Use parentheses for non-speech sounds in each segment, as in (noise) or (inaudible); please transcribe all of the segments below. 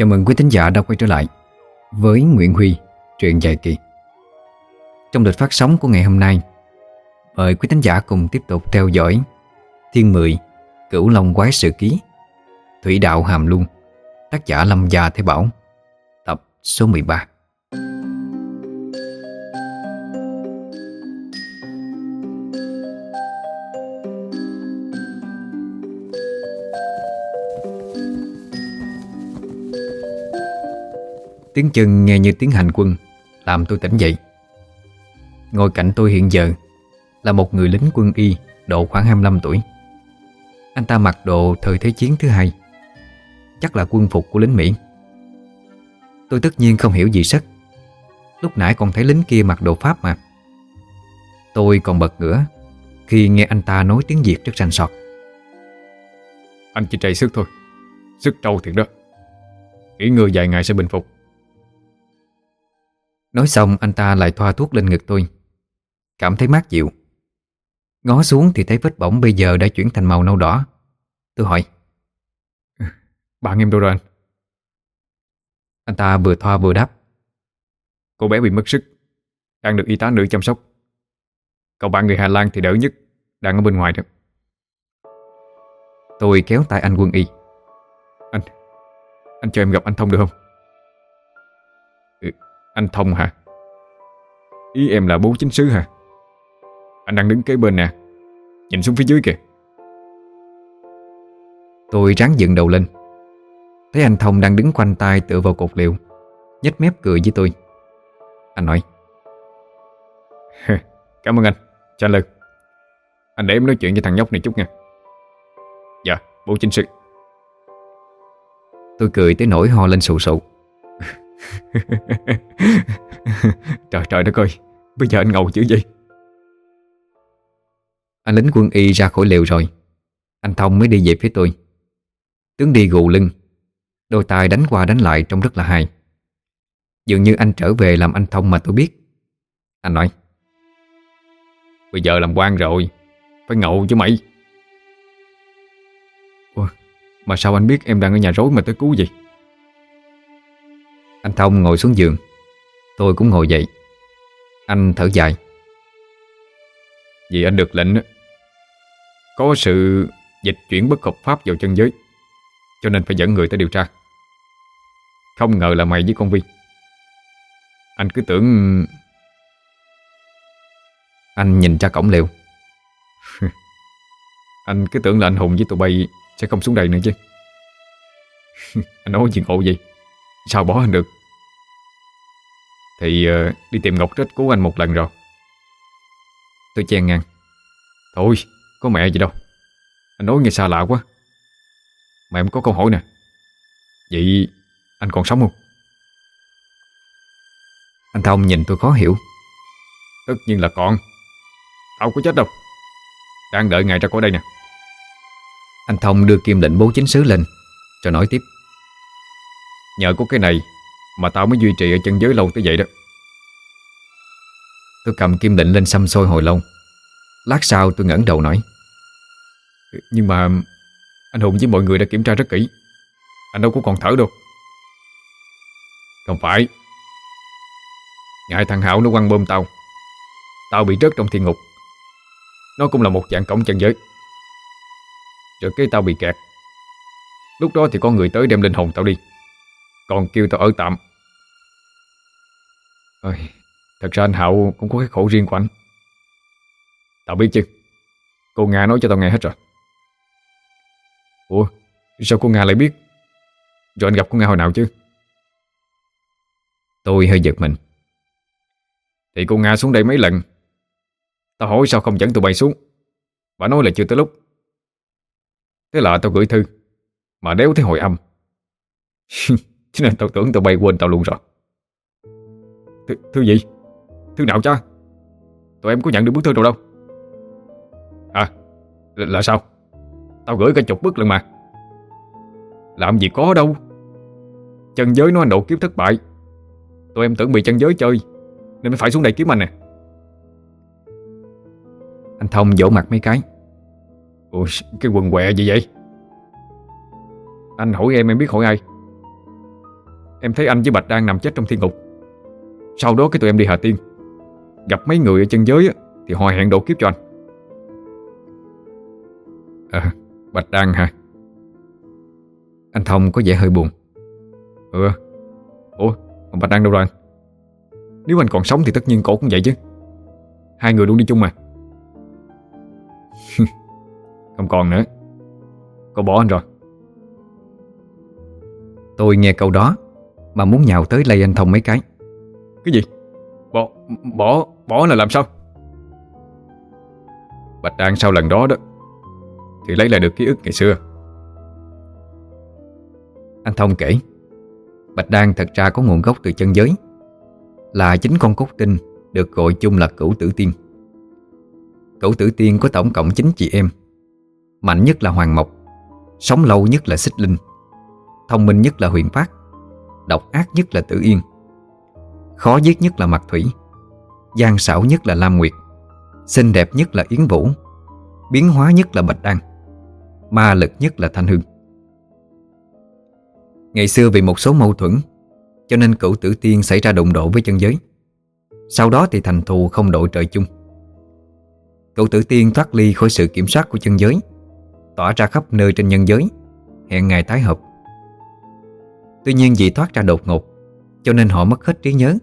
Chào mừng quý thính giả đã quay trở lại với Nguyễn Huy, truyện dài kỳ. Trong lịch phát sóng của ngày hôm nay, mời quý thính giả cùng tiếp tục theo dõi Thiên Mười, Cửu Long Quái Sự Ký, Thủy Đạo Hàm Luân, tác giả Lâm Gia Thế Bảo, tập số 13. Tiếng chân nghe như tiếng hành quân, Làm tôi tỉnh dậy. Ngồi cạnh tôi hiện giờ Là một người lính quân y Độ khoảng 25 tuổi. Anh ta mặc đồ thời Thế chiến thứ hai, Chắc là quân phục của lính Mỹ. Tôi tất nhiên không hiểu gì sắc. Lúc nãy còn thấy lính kia mặc đồ Pháp mà. Tôi còn bật ngửa Khi nghe anh ta nói tiếng Việt rất rành sọt. Anh chỉ chạy sức thôi, Sức trâu thiệt đó. Nghỉ ngơi vài ngày sẽ bình phục. Nói xong anh ta lại thoa thuốc lên ngực tôi. Cảm thấy mát dịu. Ngó xuống thì thấy vết bỏng bây giờ đã chuyển thành màu nâu đỏ. Tôi hỏi (laughs) Bạn em đâu rồi anh? Anh ta vừa thoa vừa đáp Cô bé bị mất sức Đang được y tá nữ chăm sóc. Cậu bạn người Hà Lan thì đỡ nhất Đang ở bên ngoài đó. Tôi kéo tay anh quân y. Anh Anh cho em gặp anh Thông được không? Anh Thông hả? Ý em là bố chính sứ hả? Anh đang đứng kế bên nè Nhìn xuống phía dưới kìa. Tôi ráng dựng đầu lên. Thấy anh Thông đang đứng quanh tay tựa vào cột liệu nhếch mép cười với tôi. Anh nói Cảm ơn anh. Cho anh Lân Anh để em nói chuyện với thằng nhóc này chút nha. Dạ bố chính sự Tôi cười tới nỗi ho lên sụ sụ (laughs) trời trời đất ơi Bây giờ anh ngầu chữ gì Anh lính quân y ra khỏi liều rồi. Anh Thông mới đi về phía tôi. Tướng đi gù lưng. Đôi tay đánh qua đánh lại trông rất là hài. Dường như anh trở về làm anh Thông mà tôi biết. Anh nói Bây giờ làm quan rồi Phải ngầu chứ mày. Ủa, Mà sao anh biết em đang ở nhà rối mà tới cứu gì anh Thông ngồi xuống giường. Tôi cũng ngồi dậy. Anh thở dài. Vì anh được lệnh Có sự dịch chuyển bất hợp pháp vào chân giới, Cho nên phải dẫn người tới điều tra. Không ngờ là mày với con Vi. Anh cứ tưởng Anh nhìn ra cổng liều (laughs) Anh cứ tưởng là anh Hùng với tụi bay Sẽ không xuống đây nữa chứ. (laughs) Anh nói chuyện ngộ gì Sao bỏ anh được? Thì uh, đi tìm Ngọc Trích cứu anh một lần rồi. Tôi chen ngang. Thôi có mẹ gì đâu. Anh nói nghe xa lạ quá. Mà em có câu hỏi nè. Vậy anh còn sống không? Anh Thông nhìn tôi khó hiểu. Tất nhiên là còn. Tao có chết đâu. Đang đợi ngày ra khỏi đây nè. Anh Thông đưa kim lệnh bố chính sứ lên Rồi nói tiếp. Nhờ có cái này Mà tao mới duy trì ở chân giới lâu tới vậy đó. Tôi cầm kim định lên xăm xôi hồi lâu. Lát sau tôi ngẩng đầu nói, Nhưng mà Anh Hùng với mọi người đã kiểm tra rất kỹ. Anh đâu có còn thở đâu. Không phải. Ngại thằng Hảo nó quăng bơm tao. Tao bị rớt trong thiên ngục. Nó cũng là một dạng cổng chân giới. Rồi cái tao bị kẹt. Lúc đó thì có người tới đem linh hồn tao đi còn kêu tao ở tạm. Ôi, Thật ra anh hậu cũng có cái khổ riêng của anh. Tao biết chứ Cô Nga nói cho tao nghe hết rồi. Ủa Sao cô Nga lại biết? Rồi anh gặp cô Nga hồi nào chứ? Tôi hơi giật mình. Thì cô Nga xuống đây mấy lần? Tao hỏi sao không dẫn tụi bay xuống? Bà nói là chưa tới lúc. Thế là tao gửi thư Mà đéo thấy hồi âm. (laughs) Cho nên tao tưởng tụi bay quên tao luôn rồi. Thư, thư gì? Thư nào cha? Tụi em có nhận được bức thư nào đâu? À là, là sao? Tao gửi cả chục bức lần mà. Làm gì có đâu. Chân giới nó độ kiếp thất bại. Tụi em tưởng bị chân giới chơi Nên mới phải xuống đây kiếm anh nè Anh Thông vỗ mặt mấy cái. Ủa cái quần què gì vậy? Anh hỏi em em biết hỏi ai? Em thấy anh với Bạch đang nằm chết trong thiên ngục. Sau đó cái tụi em đi Hà Tiên. Gặp mấy người ở chân giới á, Thì họ hẹn độ kiếp cho anh. À Bạch Đăng hả? Anh Thông có vẻ hơi buồn. Ừ. Ủa còn Bạch Đăng đâu rồi anh? Nếu anh còn sống thì tất nhiên cổ cũng vậy chứ. Hai người luôn đi chung mà. (laughs) Không còn nữa. Cô bỏ anh rồi. Tôi nghe câu đó. Mà muốn nhào tới lay anh Thông mấy cái. Cái gì? Bỏ Bỏ Bỏ là làm sao? Bạch Đan sau lần đó đó Thì lấy lại được ký ức ngày xưa. Anh Thông kể Bạch Đan thật ra có nguồn gốc từ chân giới Là chính con cốt tinh Được gọi chung là cửu tử tiên. Cửu tử tiên có tổng cộng 9 chị em Mạnh nhất là Hoàng Mộc Sống lâu nhất là Xích Linh Thông minh nhất là Huyền Phát Độc ác nhất là Tử Yên. Khó giết nhất là Mặt Thủy. Gian xảo nhất là Lam Nguyệt. Xinh đẹp nhất là Yến Vũ. Biến hóa nhất là Bạch Đăng. Ma lực nhất là Thanh Hương. Ngày xưa vì một số mâu thuẫn, Cho nên cửu tử tiên xảy ra đụng độ với chân giới. Sau đó thì thành thù không đội trời chung. Cửu tử tiên thoát ly khỏi sự kiểm soát của chân giới, Tỏa ra khắp nơi trên nhân giới, Hẹn ngày tái hợp. Tuy nhiên vì thoát ra đột ngột, Cho nên họ mất hết trí nhớ.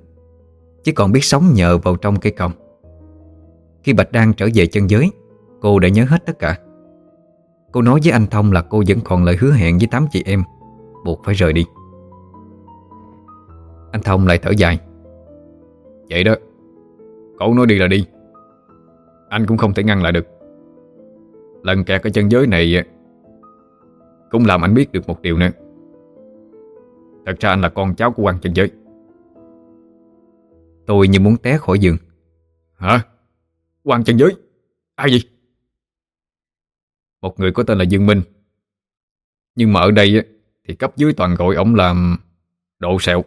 Chỉ còn biết sống nhờ vào trong cây còng. Khi Bạch Đan trở về chân giới, Cô đã nhớ hết tất cả. Cô nói với anh Thông là cô vẫn còn lời hứa hẹn với tám chị em, Buộc phải rời đi. Anh Thông lại thở dài. Vậy đó, Cậu nói đi là đi. Anh cũng không thể ngăn lại được. Lần kẹt ở chân giới này Cũng làm anh biết được một điều nữa. Thật ra anh là con cháu của quan chân giới. Tôi như muốn té khỏi giường. Hả? quan chân giới? Ai gì? Một người có tên là Dương Minh. Nhưng mà ở đây Thì cấp dưới toàn gọi ông là Độ sẹo.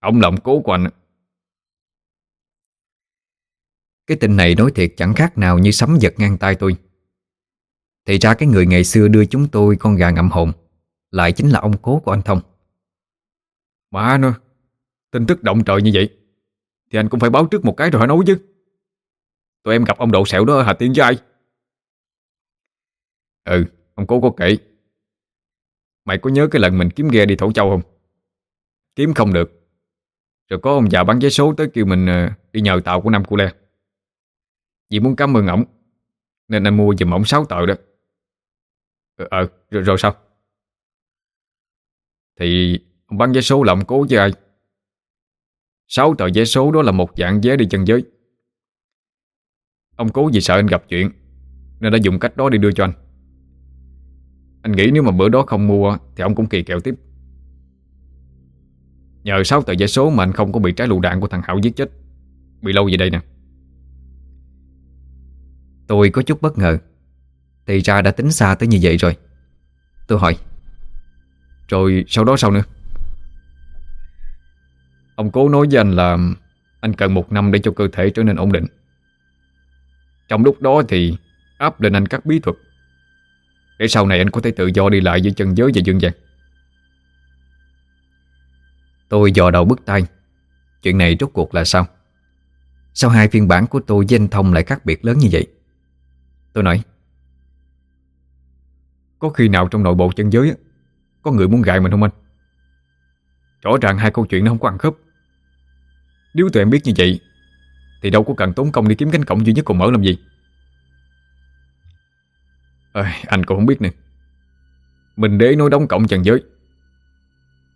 Ông là ông cố của anh Cái tin này nói thiệt chẳng khác nào như sấm giật ngang tay tôi. Thì ra cái người ngày xưa đưa chúng tôi con gà ngậm hồn, Lại chính là ông cố của anh Thông. Mà nữa Tin tức động trời như vậy Thì anh cũng phải báo trước một cái rồi hả nói chứ? Tụi em gặp ông Độ Sẹo đó ở Hà Tiên với ai? Ừ Ông cố có kể. Mày có nhớ cái lần mình kiếm ghe đi Thổ Châu không? Kiếm không được. Rồi có ông già bán vé số tới kêu mình ờ, Đi nhờ tàu của Nam Cu Le. Vì muốn cảm ơn ổng Nên anh mua giùm ổng 6 tờ đó. Ờ, ờ rồi, rồi sao? Thì Bán vé số là ông cố với ai? Sáu tờ vé số đó là một dạng vé đi chân giới. Ông cố vì sợ anh gặp chuyện Nên đã dùng cách đó để đưa cho anh. Anh nghĩ nếu mà bữa đó không mua Thì ông cũng kỳ kèo tiếp. Nhờ sáu tờ vé số mà anh không có bị trái lựu đạn của thằng Hảo giết chết. Bị lâu gì đây nè. Tôi có chút bất ngờ. Thì ra đã tính xa tới như vậy rồi. Tôi hỏi. Rồi sau đó sao nữa Ông cố nói với anh là Anh cần một năm để cho cơ thể trở nên ổn định. Trong lúc đó thì Áp lên anh các bí thuật. Để sau này anh có thể tự do đi lại giữa chân giới và dương gian. Tôi dò đầu bức tay. Chuyện này rốt cuộc là sao? Sao hai phiên bản của tôi với anh Thông lại khác biệt lớn như vậy? Tôi nói, Có khi nào trong nội bộ chân giới Có người muốn gại mình không anh? Rõ ràng hai câu chuyện nó không có ăn khớp. Nếu tụi em biết như vậy Thì đâu có cần tốn công đi kiếm cánh cổng duy nhất còn mở làm gì. À, Anh cũng không biết nè. Mình đế nói đóng cổng trần giới.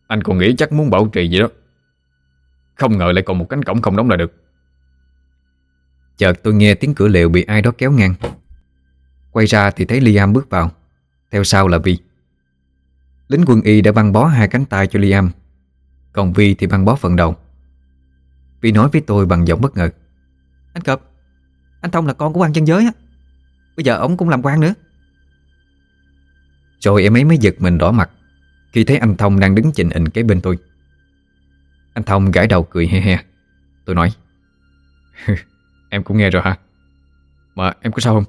Anh còn nghĩ chắc muốn bảo trì gì đó. Không ngờ lại còn một cánh cổng không đóng là được. Chợt tôi nghe tiếng cửa lều bị ai đó kéo ngang. Quay ra thì thấy Liam bước vào. Theo sau là Vi. Lính quân y đã băng bó hai cánh tay cho Liam. Còn Vi thì băng bó phần đầu. Vi nói với tôi bằng giọng bất ngờ. Anh Cập, Anh Thông là con của quan chân giới á. Bây giờ ổng cũng làm quan nữa. Rồi em ấy mới giật mình đỏ mặt Khi thấy anh Thông đang đứng chình ịnh kế bên tôi. Anh Thông gãi đầu cười he he. Tôi nói, (laughs) Em cũng nghe rồi hả? Mà em có sao không?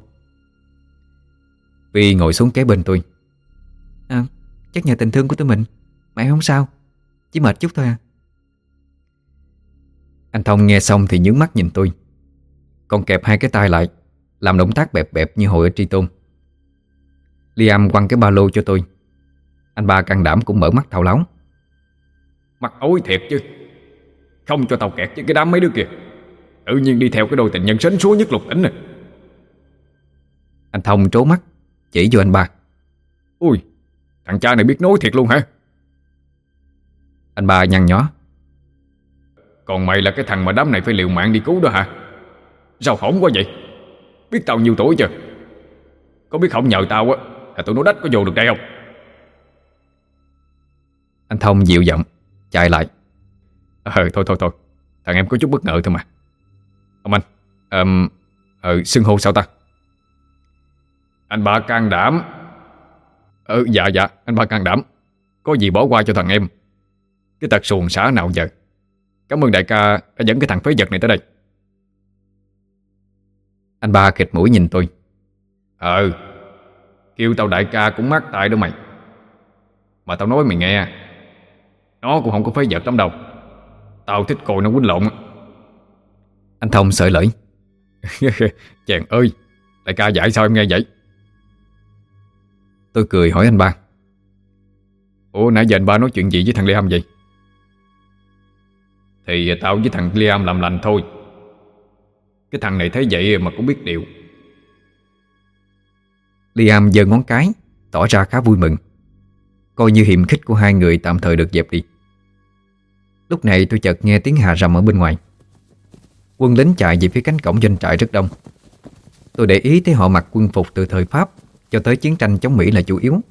Vi ngồi xuống kế bên tôi. À chắc nhờ tình thương của tụi mình, Mà em không sao. Chỉ mệt chút thôi à. Anh Thông nghe xong thì nhướng mắt nhìn tôi. Còn kẹp hai cái tay lại Làm động tác bẹp bẹp như hồi ở tri tôn. Liam quăng cái ba lô cho tôi. Anh ba can đảm cũng mở mắt thao láo. Mặt ối thiệt chứ. Không cho tàu kẹt với cái đám mấy đứa kia. Tự nhiên đi theo cái đôi tình nhân sến súa nhất lục tỉnh này. Anh Thông trố mắt Chỉ vô anh ba. Ui Thằng cha này biết nói thiệt luôn hả Anh ba nhăn nhó. Còn mày là cái thằng mà đám này phải liều mạng đi cứu đó hả? Sao hỏng quá vậy? Biết tao nhiêu tuổi chưa? Có biết không nhờ tao á Là tụi nó đách có vô được đây không? Anh Thông dịu giọng Chạy lại. Ờ thôi thôi thôi. Thằng em có chút bất ngờ thôi mà. Ông anh um, Ờ xưng hô sao ta? Anh ba can đảm. Ừ dạ dạ anh ba can đảm. Có gì bỏ qua cho thằng em cái tật xuồng xã nào giờ? Cảm ơn đại ca đã dẫn cái thằng phế vật này tới đây. Anh ba khịt mũi nhìn tôi. Ờ Kêu tao đại ca cũng mắc tại đâu mày. Mà tao nói mày nghe, Nó cũng không có phế vật lắm đâu. Tao thích coi nó quýnh lộn. Anh Thông sợi lưỡi. (laughs) Chàng ơi, Đại ca giải sao em nghe vậy? Tôi cười hỏi anh ba. Ủa, nãy giờ anh ba nói chuyện gì với thằng Lê Hâm vậy? Thì tao với thằng Liam làm lành thôi. Cái thằng này thấy vậy mà cũng biết điều. Liam giơ ngón cái Tỏ ra khá vui mừng. Coi như hiểm khích của hai người tạm thời được dẹp đi. Lúc này tôi chợt nghe tiếng hà rầm ở bên ngoài. Quân lính chạy về phía cánh cổng doanh trại rất đông. Tôi để ý thấy họ mặc quân phục từ thời Pháp Cho tới chiến tranh chống Mỹ là chủ yếu.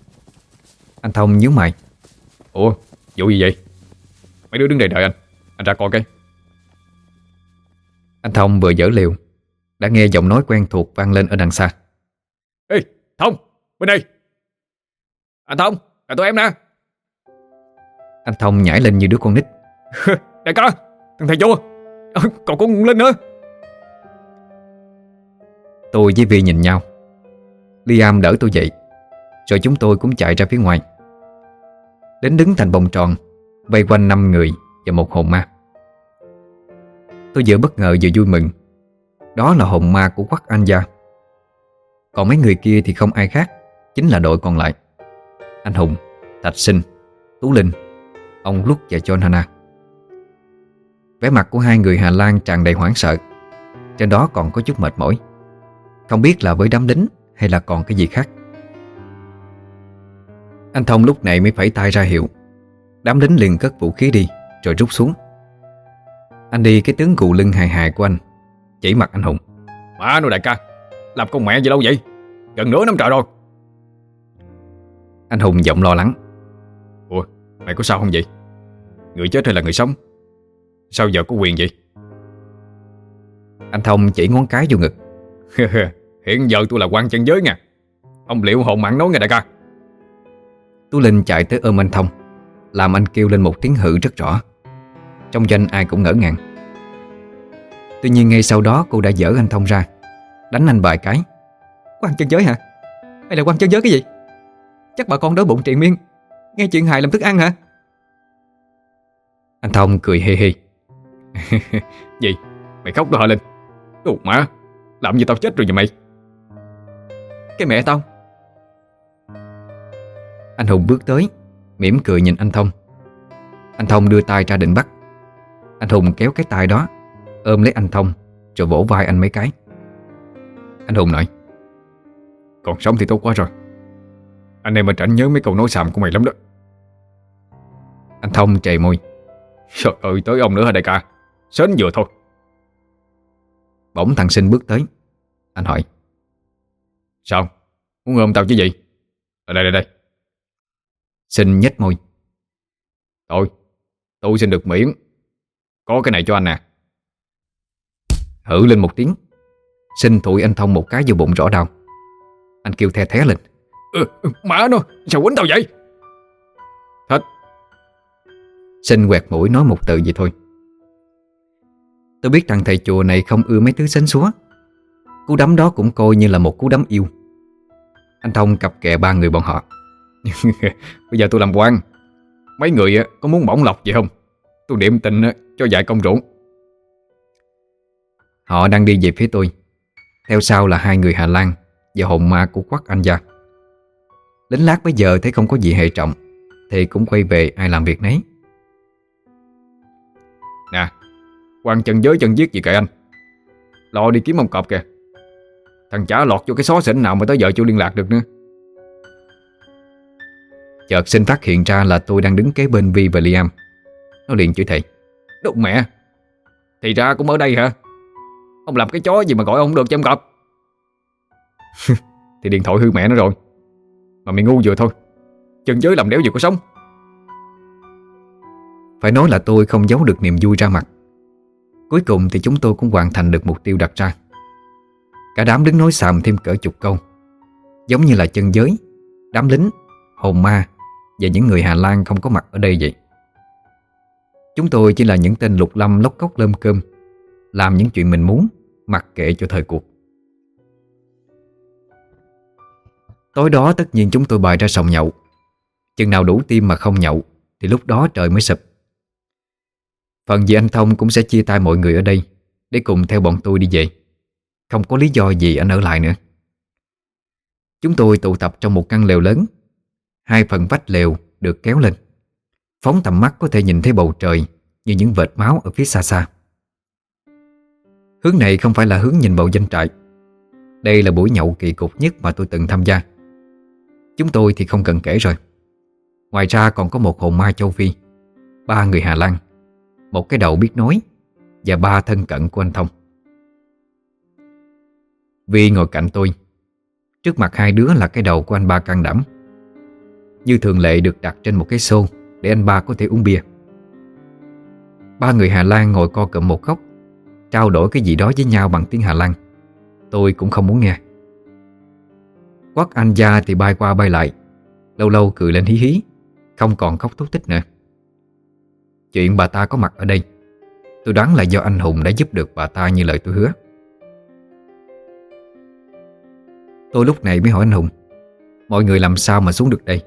Anh Thông nhíu mày. Ủa vụ gì vậy? Mấy đứa đứng đây đợi anh Anh ra coi cái. Anh Thông vừa dở liều Đã nghe giọng nói quen thuộc vang lên ở đằng xa. Ê Thông bên đây. Anh Thông là tụi em nè. Anh Thông nhảy lên như đứa con nít. (laughs) Đại ca Thằng thầy vô. À, Còn có Linh nữa. Tôi với Vi nhìn nhau. Liam đỡ tôi dậy Rồi chúng tôi cũng chạy ra phía ngoài. Đến đứng thành vòng tròn Vây quanh năm người và một hồn ma. Tôi vừa bất ngờ vừa vui mừng. Đó là hồn ma của quắc Anh Gia. Còn mấy người kia thì không ai khác Chính là đội còn lại. Anh Hùng, Thạch Sinh, Tú Linh Ông Lúc và John Hannah Vẻ mặt của hai người Hà Lan tràn đầy hoảng sợ. Trên đó còn có chút mệt mỏi. Không biết là với đám lính Hay là còn cái gì khác. Anh Thông lúc này mới phải tay ra hiệu. Đám lính liền cất vũ khí đi. Rồi rút xuống. Anh đi cái tướng cụ lưng hài hài của anh Chỉ mặt anh Hùng. Mà nó đại ca Làm con mẹ gì lâu vậy? Gần nửa năm trời rồi. Anh Hùng giọng lo lắng. Ủa mày có sao không vậy? Người chết hay là người sống? Sao giờ có quyền vậy? Anh Thông chỉ ngón cái vô ngực. (laughs) Hiện giờ tôi là quan chân giới nha. Ông liệu hồn mạng nói nghe đại ca. Tú Linh chạy tới ôm anh Thông Làm anh kêu lên một tiếng hự rất rõ trong danh ai cũng ngỡ ngàng Tuy nhiên ngay sau đó cô đã dỡ anh Thông ra, Đánh anh vài cái Quan chân giới hả? Hay là quan chân giới cái gì? Chắc bà con đói bụng triền miên, Nghe chuyện hài làm thức ăn hả? Anh Thông cười hê hê (laughs) Gì? Mày khóc đó hả Linh? Đồ má, Làm gì tao chết rồi nhà mày? Cái mẹ tao Anh Hùng bước tới, mỉm cười nhìn anh Thông Anh Thông đưa tay ra định bắt anh Hùng kéo cái tay đó, Ôm lấy anh Thông, Rồi vỗ vai anh mấy cái. Anh Hùng nói, Còn sống thì tốt quá rồi. Anh em mà tránh nhớ mấy câu nói xàm của mày lắm đó. Anh Thông chề môi, Trời ơi, tới ông nữa hả đại ca? Sến vừa thôi. Bỗng thằng sinh bước tới. Anh hỏi, Sao? Muốn ôm tao chứ gì? Ở đây đây đây. Sinh nhếch môi, Thôi, Tôi xin được miễn có cái này cho anh nè. Hử lên một tiếng. Sinh thụi anh Thông một cái vô bụng rõ đau. Anh kêu the thé lên. Ừ, Má nó Sao quýnh tao vậy? Hết. Sinh quẹt mũi nói một từ gì thôi. Tôi biết thằng thầy chùa này không ưa mấy thứ sến súa Cú đấm đó cũng coi như là một cú đấm yêu. Anh Thông cặp kè ba người bọn họ. (laughs) Bây giờ tôi làm quan. Mấy người có muốn bổng lọc gì không Tôi điểm tình cho dạy công ruộng Họ đang đi về phía tôi. Theo sau là hai người Hà Lan Và hồn ma của quắc anh gia. Lính lát bây giờ thấy không có gì hệ trọng, Thì cũng quay về ai làm việc nấy. Nè, quan chân giới chân giết gì kệ anh? Lo đi kiếm ông cọp kìa. Thằng chả lọt vô cái xó xỉnh nào mà tới giờ chưa liên lạc được nữa. Chợt xin phát hiện ra là tôi đang đứng kế bên Vi và Liam. Nó liền chửi thầy Đúng mẹ. Thì ra cũng ở đây hả? Ông làm cái chó gì mà gọi ông được cho em gặp? (laughs) Thì điện thoại hư mẹ nó rồi. Mà mày ngu vừa thôi. Chân giới làm đéo gì có sống. Phải nói là tôi không giấu được niềm vui ra mặt. Cuối cùng thì chúng tôi cũng hoàn thành được mục tiêu đặt ra. Cả đám đứng nói xàm thêm cỡ chục câu. Giống như là chân giới Đám lính, hồn ma Và những người Hà Lan không có mặt ở đây vậy. Chúng tôi chỉ là những tên lục lâm lóc cốc lơm cơm, Làm những chuyện mình muốn, Mặc kệ cho thời cuộc. Tối đó tất nhiên chúng tôi bày ra sòng nhậu. Chừng nào đủ tim mà không nhậu, Thì lúc đó trời mới sụp. Phần gì anh Thông cũng sẽ chia tay mọi người ở đây, Để cùng theo bọn tôi đi về. Không có lý do gì anh ở lại nữa. Chúng tôi tụ tập trong một căn lều lớn. Hai phần vách lều được kéo lên. Phóng tầm mắt có thể nhìn thấy bầu trời Như những vệt máu ở phía xa xa. Hướng này không phải là hướng nhìn vào danh trại. Đây là buổi nhậu kỳ cục nhất mà tôi từng tham gia. Chúng tôi thì không cần kể rồi. Ngoài ra còn có một hồn ma châu Phi, Ba người Hà Lan, Một cái đầu biết nói Và ba thân cận của anh Thông. Vi ngồi cạnh tôi, Trước mặt hai đứa là cái đầu của anh ba can đảm. Như thường lệ được đặt trên một cái xô để anh ba có thể uống bia. Ba người Hà Lan ngồi co cụm một góc, Trao đổi cái gì đó với nhau bằng tiếng Hà Lan. Tôi cũng không muốn nghe. Quắc anh gia thì bay qua bay lại, Lâu lâu cười lên hí hí, Không còn khóc thúc tích nữa. Chuyện bà ta có mặt ở đây, Tôi đoán là do anh Hùng đã giúp được bà ta như lời tôi hứa. Tôi lúc này mới hỏi anh Hùng, Mọi người làm sao mà xuống được đây?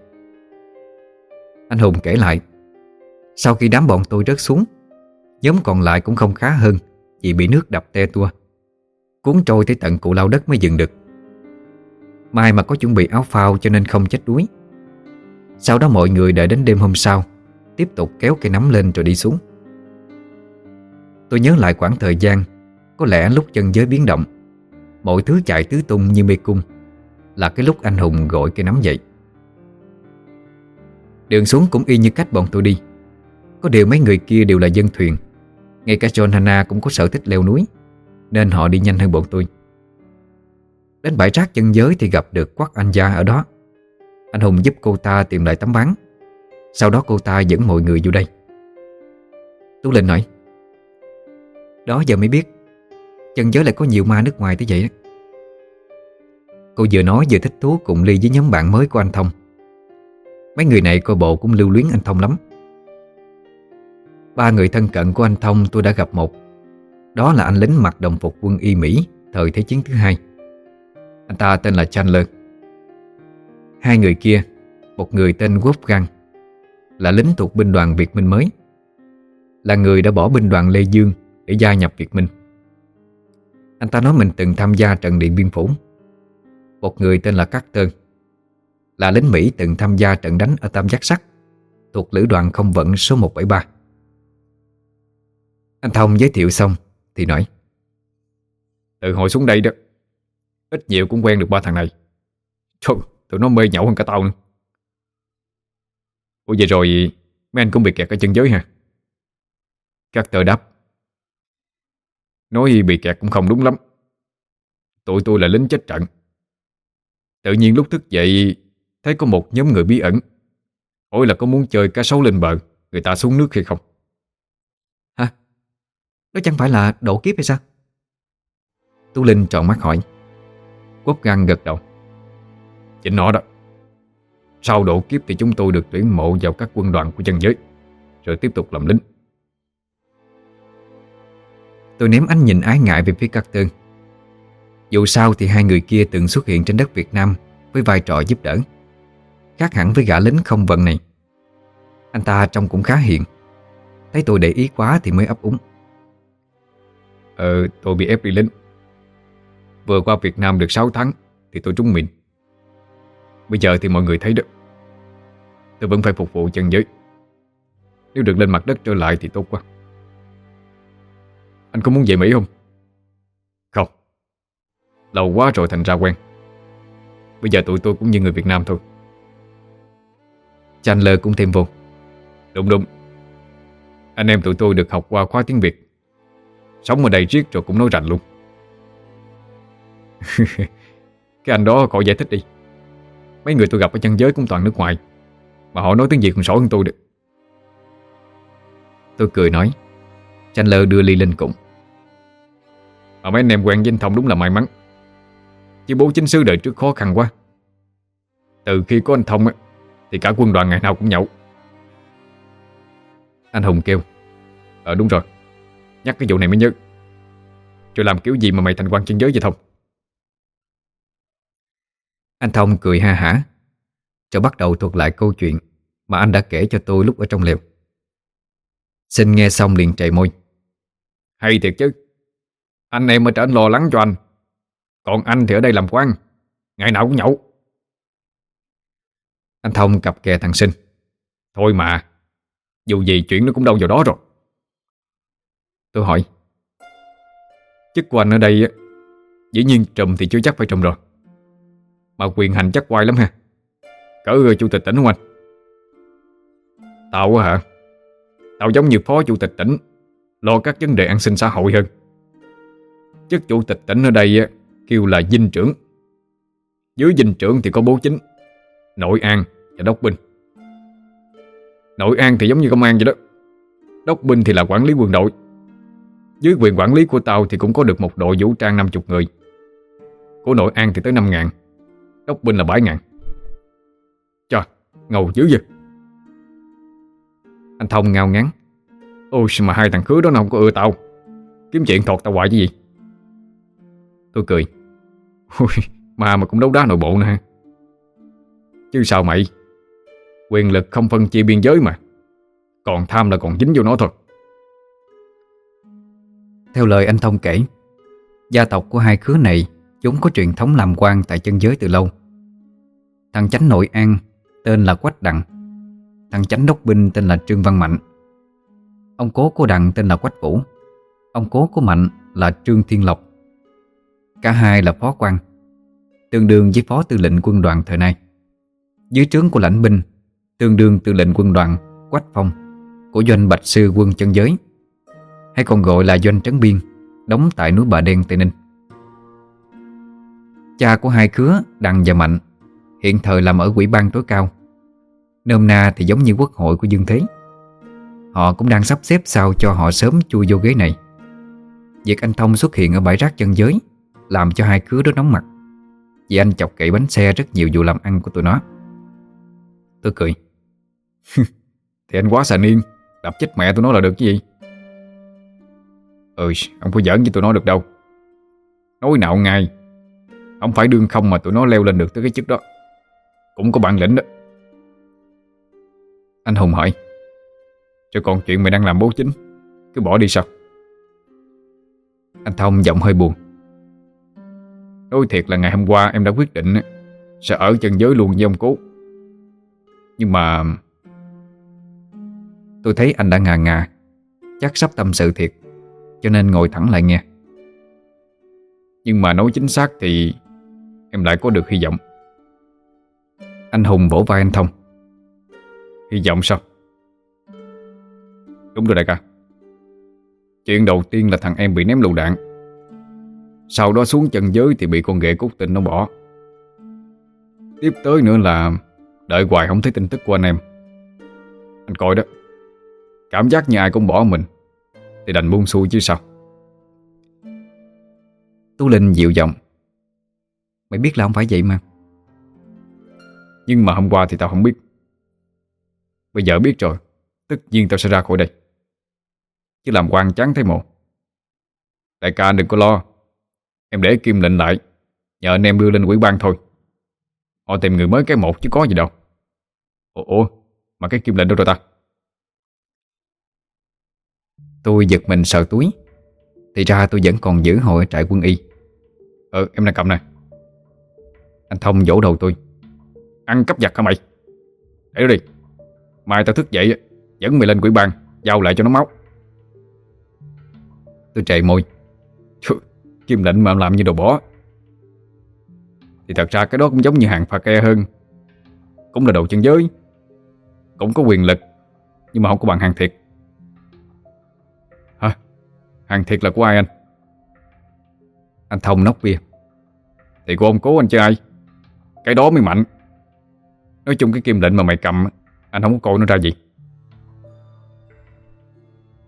Anh Hùng kể lại. Sau khi đám bọn tôi rớt xuống, Nhóm còn lại cũng không khá hơn, Vì bị nước đập te tua. Cuốn trôi tới tận cụ lao đất mới dừng được. Mai mà có chuẩn bị áo phao cho nên không chết đuối. Sau đó mọi người đợi đến đêm hôm sau, Tiếp tục kéo cây nắm lên rồi đi xuống. Tôi nhớ lại khoảng thời gian, Có lẽ lúc chân giới biến động, Mọi thứ chạy tứ tung như mê cung, Là cái lúc anh Hùng gọi cây nắm dậy. Đường xuống cũng y như cách bọn tôi đi. Có điều mấy người kia đều là dân thuyền. Ngay cả John Hanna cũng có sở thích leo núi, Nên họ đi nhanh hơn bọn tôi. Đến bãi rác chân giới thì gặp được Quắc Anh Gia ở đó. Anh Hùng giúp cô ta tìm lại tấm ván. Sau đó cô ta dẫn mọi người vô đây. Tú Linh nói, Đó giờ mới biết, Chân giới lại có nhiều ma nước ngoài tới vậy đó Cô vừa nói vừa thích thú cùng ly với nhóm bạn mới của anh Thông. Mấy người này coi bộ cũng lưu luyến anh Thông lắm. Ba người thân cận của anh Thông tôi đã gặp một. Đó là anh lính mặc đồng phục quân y Mỹ, Thời Thế chiến thứ hai. Anh ta tên là Chandler. Hai người kia, Một người tên Wolfgang, Là lính thuộc binh đoàn Việt Minh mới. Là người đã bỏ binh đoàn Lê Dương Để gia nhập Việt Minh. Anh ta nói mình từng tham gia trận Điện Biên Phủ. Một người tên là Carter. Là lính Mỹ từng tham gia trận đánh ở Tam Giác Sắt Thuộc lữ đoàn không vận số 173 Anh Thông giới thiệu xong Thì nói Từ hồi xuống đây đó Ít nhiều cũng quen được ba thằng này. Trời, tụi nó mê nhậu hơn cả tao nữa. Ủa vậy rồi Mấy anh cũng bị kẹt ở chân giới hả? Carter đáp Nói bị kẹt cũng không đúng lắm. Tụi tôi là lính chết trận. Tự nhiên lúc thức dậy Thấy có một nhóm người bí ẩn. Hỏi là có muốn chơi cá sấu lên bờ Người ta xuống nước hay không? Hả? Đó chẳng phải là độ kiếp hay sao? Tú Linh tròn mắt hỏi. Quốc găng gật đầu. Chính nó đó. Sau độ kiếp thì chúng tôi được tuyển mộ vào các quân đoàn của chân giới Rồi tiếp tục làm lính. Tôi ném ánh nhìn ái ngại về phía Carter Dù sao thì hai người kia từng xuất hiện trên đất Việt Nam Với vai trò giúp đỡ Khác hẳn với gã lính không vận này. Anh ta trông cũng khá hiền. Thấy tôi để ý quá thì mới ấp úng. Ờ tôi bị ép đi lính. Vừa qua Việt Nam được 6 tháng Thì tôi trúng mìn. Bây giờ thì mọi người thấy đó. Tôi vẫn phải phục vụ chân giới. Nếu được lên mặt đất trở lại thì tốt quá. Anh có muốn về Mỹ không? Không. Lâu quá rồi thành ra quen. Bây giờ tụi tôi cũng như người Việt Nam thôi. Chandler cũng thêm vô. Đúng đúng. Anh em tụi tôi được học qua khóa tiếng Việt. Sống ở đây riết rồi cũng nói rành luôn. (laughs) Cái anh đó cậu giải thích đi. Mấy người tôi gặp ở chân giới cũng toàn nước ngoài, Mà họ nói tiếng Việt còn sổ hơn tôi được. Tôi cười nói. Chandler đưa ly lên cùng Mà mấy anh em quen với anh Thông đúng là may mắn. Chứ bố chính sư đời trước khó khăn quá. Từ khi có anh Thông á thì cả quân đoàn ngày nào cũng nhậu. Anh Hùng kêu Ờ đúng rồi, Nhắc cái vụ này mới nhớ. Rồi làm kiểu gì mà mày thành quan chân giới vậy Thông? Anh Thông cười ha hả Rồi bắt đầu thuật lại câu chuyện Mà anh đã kể cho tôi lúc ở trong lều. Xin nghe xong liền trầy môi. Hay thiệt chứ, Anh em ở trên lo lắng cho anh, Còn anh thì ở đây làm quan, Ngày nào cũng nhậu. Anh Thông cặp kè thằng Sinh. Thôi mà, Dù gì chuyện nó cũng đâu vào đó rồi. Tôi hỏi, Chức của anh ở đây Dĩ nhiên trùm thì chưa chắc phải trùm rồi. Mà quyền hành chắc quay lắm ha. Cỡ chủ tịch tỉnh không anh? Tao á hả? Tao giống như phó chủ tịch tỉnh, Lo các vấn đề an sinh xã hội hơn. Chức chủ tịch tỉnh ở đây Kêu là dinh trưởng. Dưới dinh trưởng thì có bố chính. Nội an và đốc binh. Nội an thì giống như công an vậy đó. Đốc binh thì là quản lý quân đội. Dưới quyền quản lý của tao thì cũng có được một đội vũ trang 50 người. Của nội an thì tới 5 ngàn. Đốc binh là 7 ngàn. Trời, ngầu dữ vậy. Anh Thông ngao ngán. Ôi mà hai thằng khứa đó nó không có ưa tao Kiếm chuyện thọt tao hoài chứ gì? Tôi cười. Ôi, (laughs) mà mà cũng đấu đá nội bộ nè Chứ sao mày? Quyền lực không phân chia biên giới mà. Còn tham là còn dính vô nó thôi. Theo lời anh Thông kể, Gia tộc của hai khứa này Chúng có truyền thống làm quan tại chân giới từ lâu. Thằng chánh nội an Tên là Quách Đặng, Thằng chánh đốc binh tên là Trương Văn Mạnh. Ông cố của Đặng tên là Quách Vũ, Ông cố của Mạnh là Trương Thiên Lộc. Cả hai là phó quan, Tương đương với phó tư lệnh quân đoàn thời nay. Dưới trướng của lãnh binh, Tương đương tư lệnh quân đoàn Quách Phong, Của doanh Bạch Sư quân chân giới, Hay còn gọi là doanh trấn biên, Đóng tại núi Bà Đen, Tây Ninh. Cha của hai khứa, Đặng và Mạnh, Hiện thời làm ở quỹ ban tối cao. Nôm na thì giống như quốc hội của Dương Thế. Họ cũng đang sắp xếp sao cho họ sớm chui vô ghế này. Việc anh Thông xuất hiện ở bãi rác chân giới, Làm cho hai khứa đó nóng mặt. Vì anh chọc kệ bánh xe rất nhiều vụ làm ăn của tụi nó. Tôi cười. (laughs) Thì anh quá xà niên Đập chết mẹ tụi nó là được cái gì? Ừ Ông có giỡn với tụi nó được đâu. Nói nào ngay, Không phải đương không mà tụi nó leo lên được tới cái chức đó. Cũng có bản lĩnh đó. Anh Hùng hỏi rồi còn chuyện mày đang làm bố chính, Cứ bỏ đi sao? Anh Thông giọng hơi buồn. Nói thiệt là ngày hôm qua em đã quyết định Sẽ ở chân giới luôn với ông cố. Nhưng mà Tôi thấy anh đã ngà ngà, Chắc sắp tâm sự thiệt, Cho nên ngồi thẳng lại nghe. Nhưng mà nói chính xác thì Em lại có được hy vọng. Anh Hùng vỗ vai anh Thông. Hy vọng sao? Đúng rồi đại ca. Chuyện đầu tiên là thằng em bị ném lựu đạn. Sau đó xuống chân giới Thì bị con ghệ cốt tình nó bỏ. Tiếp tới nữa là Đợi hoài không thấy tin tức của anh em. Anh coi đó. Cảm giác như ai cũng bỏ mình. Thì đành buông xuôi chứ sao? Tú Linh dịu giọng. Mày biết là không phải vậy mà. Nhưng mà hôm qua thì tao không biết. Bây giờ biết rồi. Tất nhiên tao sẽ ra khỏi đây. Chứ làm quan chán thấy mồ. Đại ca đừng có lo. Em để kim lệnh lại. Nhờ anh em đưa lên quỹ ban thôi. Họ tìm người mới cái một chứ có gì đâu. Ủa, mà cái kim lệnh đâu rồi ta? Tôi giật mình sợ túi. Thì ra tôi vẫn còn giữ hội trại quân y. Ờ em đang cầm nè. Anh Thông vỗ đầu tôi. Ăn cắp giặt hả mày? Để đó đi. Mai tao thức dậy Dẫn mày lên quỹ ban Giao lại cho nó máu. Tôi chạy môi. Kim lệnh mà làm như đồ bỏ Thì thật ra cái đó cũng giống như hàng pha ke hơn. Cũng là đồ chân giới cũng có quyền lực, Nhưng mà không có bằng hàng thiệt. Hả? Hàng thiệt là của ai anh? Anh Thông nóc bia. Thì của ông cố anh chứ ai? Cái đó mới mạnh. Nói chung cái kim lệnh mà mày cầm, Anh không có coi nó ra gì.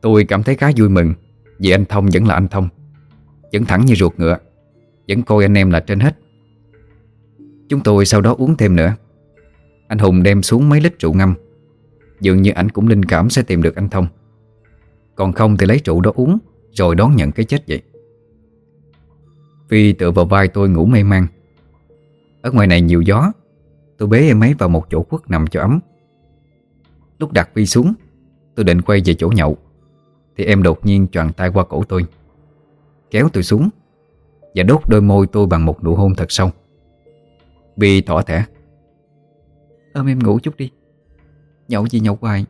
Tôi cảm thấy khá vui mừng Vì anh Thông vẫn là anh Thông. Vẫn thẳng như ruột ngựa. Vẫn coi anh em là trên hết. Chúng tôi sau đó uống thêm nữa. Anh Hùng đem xuống mấy lít rượu ngâm. Dường như ảnh cũng linh cảm sẽ tìm được anh Thông. Còn không thì lấy rượu đó uống, Rồi đón nhận cái chết vậy. Phi tựa vào vai tôi ngủ mê man. Ở ngoài này nhiều gió, Tôi bế em ấy vào một chỗ khuất nằm cho ấm. Lúc đặt Phi xuống, Tôi định quay về chỗ nhậu, Thì em đột nhiên choàng tay qua cổ tôi, Kéo tôi xuống, Và đốt đôi môi tôi bằng một nụ hôn thật sâu. Vi tỏ thẻ, Ôm em ngủ chút đi. Nhậu gì nhậu hoài?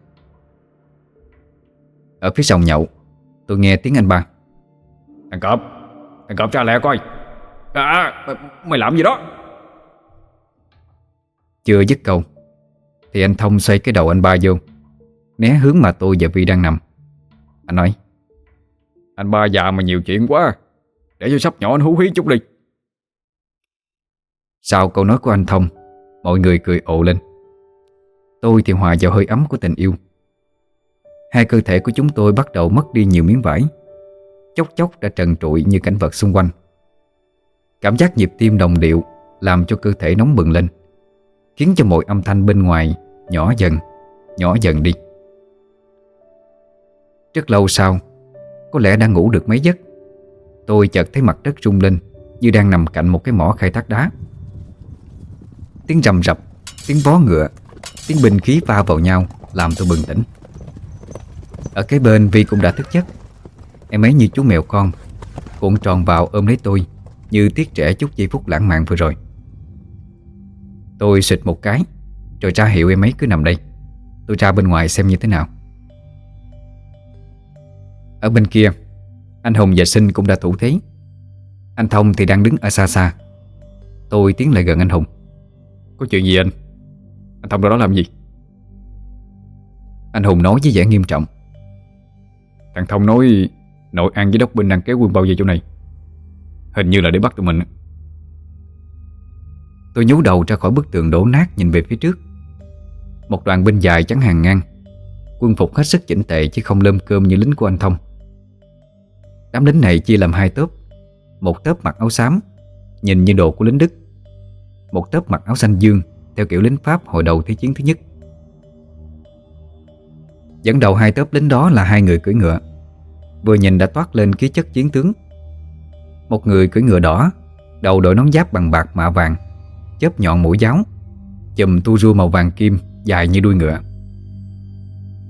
Ở phía sòng nhậu Tôi nghe tiếng anh ba. Thằng cọp Thằng cọp ra lẹ coi. À mày làm gì đó? Chưa dứt câu Thì anh Thông xoay cái đầu anh ba vô Né hướng mà tôi và Vi đang nằm. Anh nói Anh ba già mà nhiều chuyện quá Để cho sắp nhỏ anh hú hí chút đi. Sau câu nói của anh Thông Mọi người cười ồ lên Tôi thì hòa vào hơi ấm của tình yêu. Hai cơ thể của chúng tôi bắt đầu mất đi nhiều miếng vải. Chốc chốc đã trần trụi như cảnh vật xung quanh. Cảm giác nhịp tim đồng điệu Làm cho cơ thể nóng bừng lên Khiến cho mọi âm thanh bên ngoài Nhỏ dần, nhỏ dần đi. Rất lâu sau Có lẽ đã ngủ được mấy giấc Tôi chợt thấy mặt đất rung lên Như đang nằm cạnh một cái mỏ khai thác đá. Tiếng rầm rập Tiếng vó ngựa Tiếng binh khí va vào nhau, Làm tôi bừng tỉnh. Ở cái bên, Vi cũng đã thức giấc. Em ấy như chú mèo con, Cuộn tròn vào ôm lấy tôi, Như tiếc trẻ chút giây phút lãng mạn vừa rồi. Tôi xịt một cái, Rồi ra hiệu em ấy cứ nằm đây. Tôi ra bên ngoài xem như thế nào. Ở bên kia, Anh Hùng và Sinh cũng đã thủ thế. Anh Thông thì đang đứng ở xa xa. Tôi tiến lại gần anh Hùng. Có chuyện gì anh? Anh Thông ra đó làm gì? Anh Hùng nói với vẻ nghiêm trọng. Thằng Thông nói Nội An với Đốc Binh đang kéo quân bao về chỗ này. Hình như là để bắt tụi mình Tôi nhú đầu ra khỏi bức tường đổ nát nhìn về phía trước. Một đoàn binh dài chắn hàng ngang. Quân phục hết sức chỉnh tề chứ không lơm cơm như lính của anh Thông. Đám lính này chia làm hai tớp Một tớp mặc áo xám, Nhìn như đồ của lính Đức. Một tớp mặc áo xanh dương. Theo kiểu lính Pháp hồi đầu Thế chiến thứ nhất. Dẫn đầu hai tớp lính đó là hai người cưỡi ngựa. Vừa nhìn đã toát lên khí chất chiến tướng. Một người cưỡi ngựa đỏ, Đầu đội nón giáp bằng bạc mạ vàng, Chớp nhọn mũi giáo, Chùm tu rua màu vàng kim, Dài như đuôi ngựa.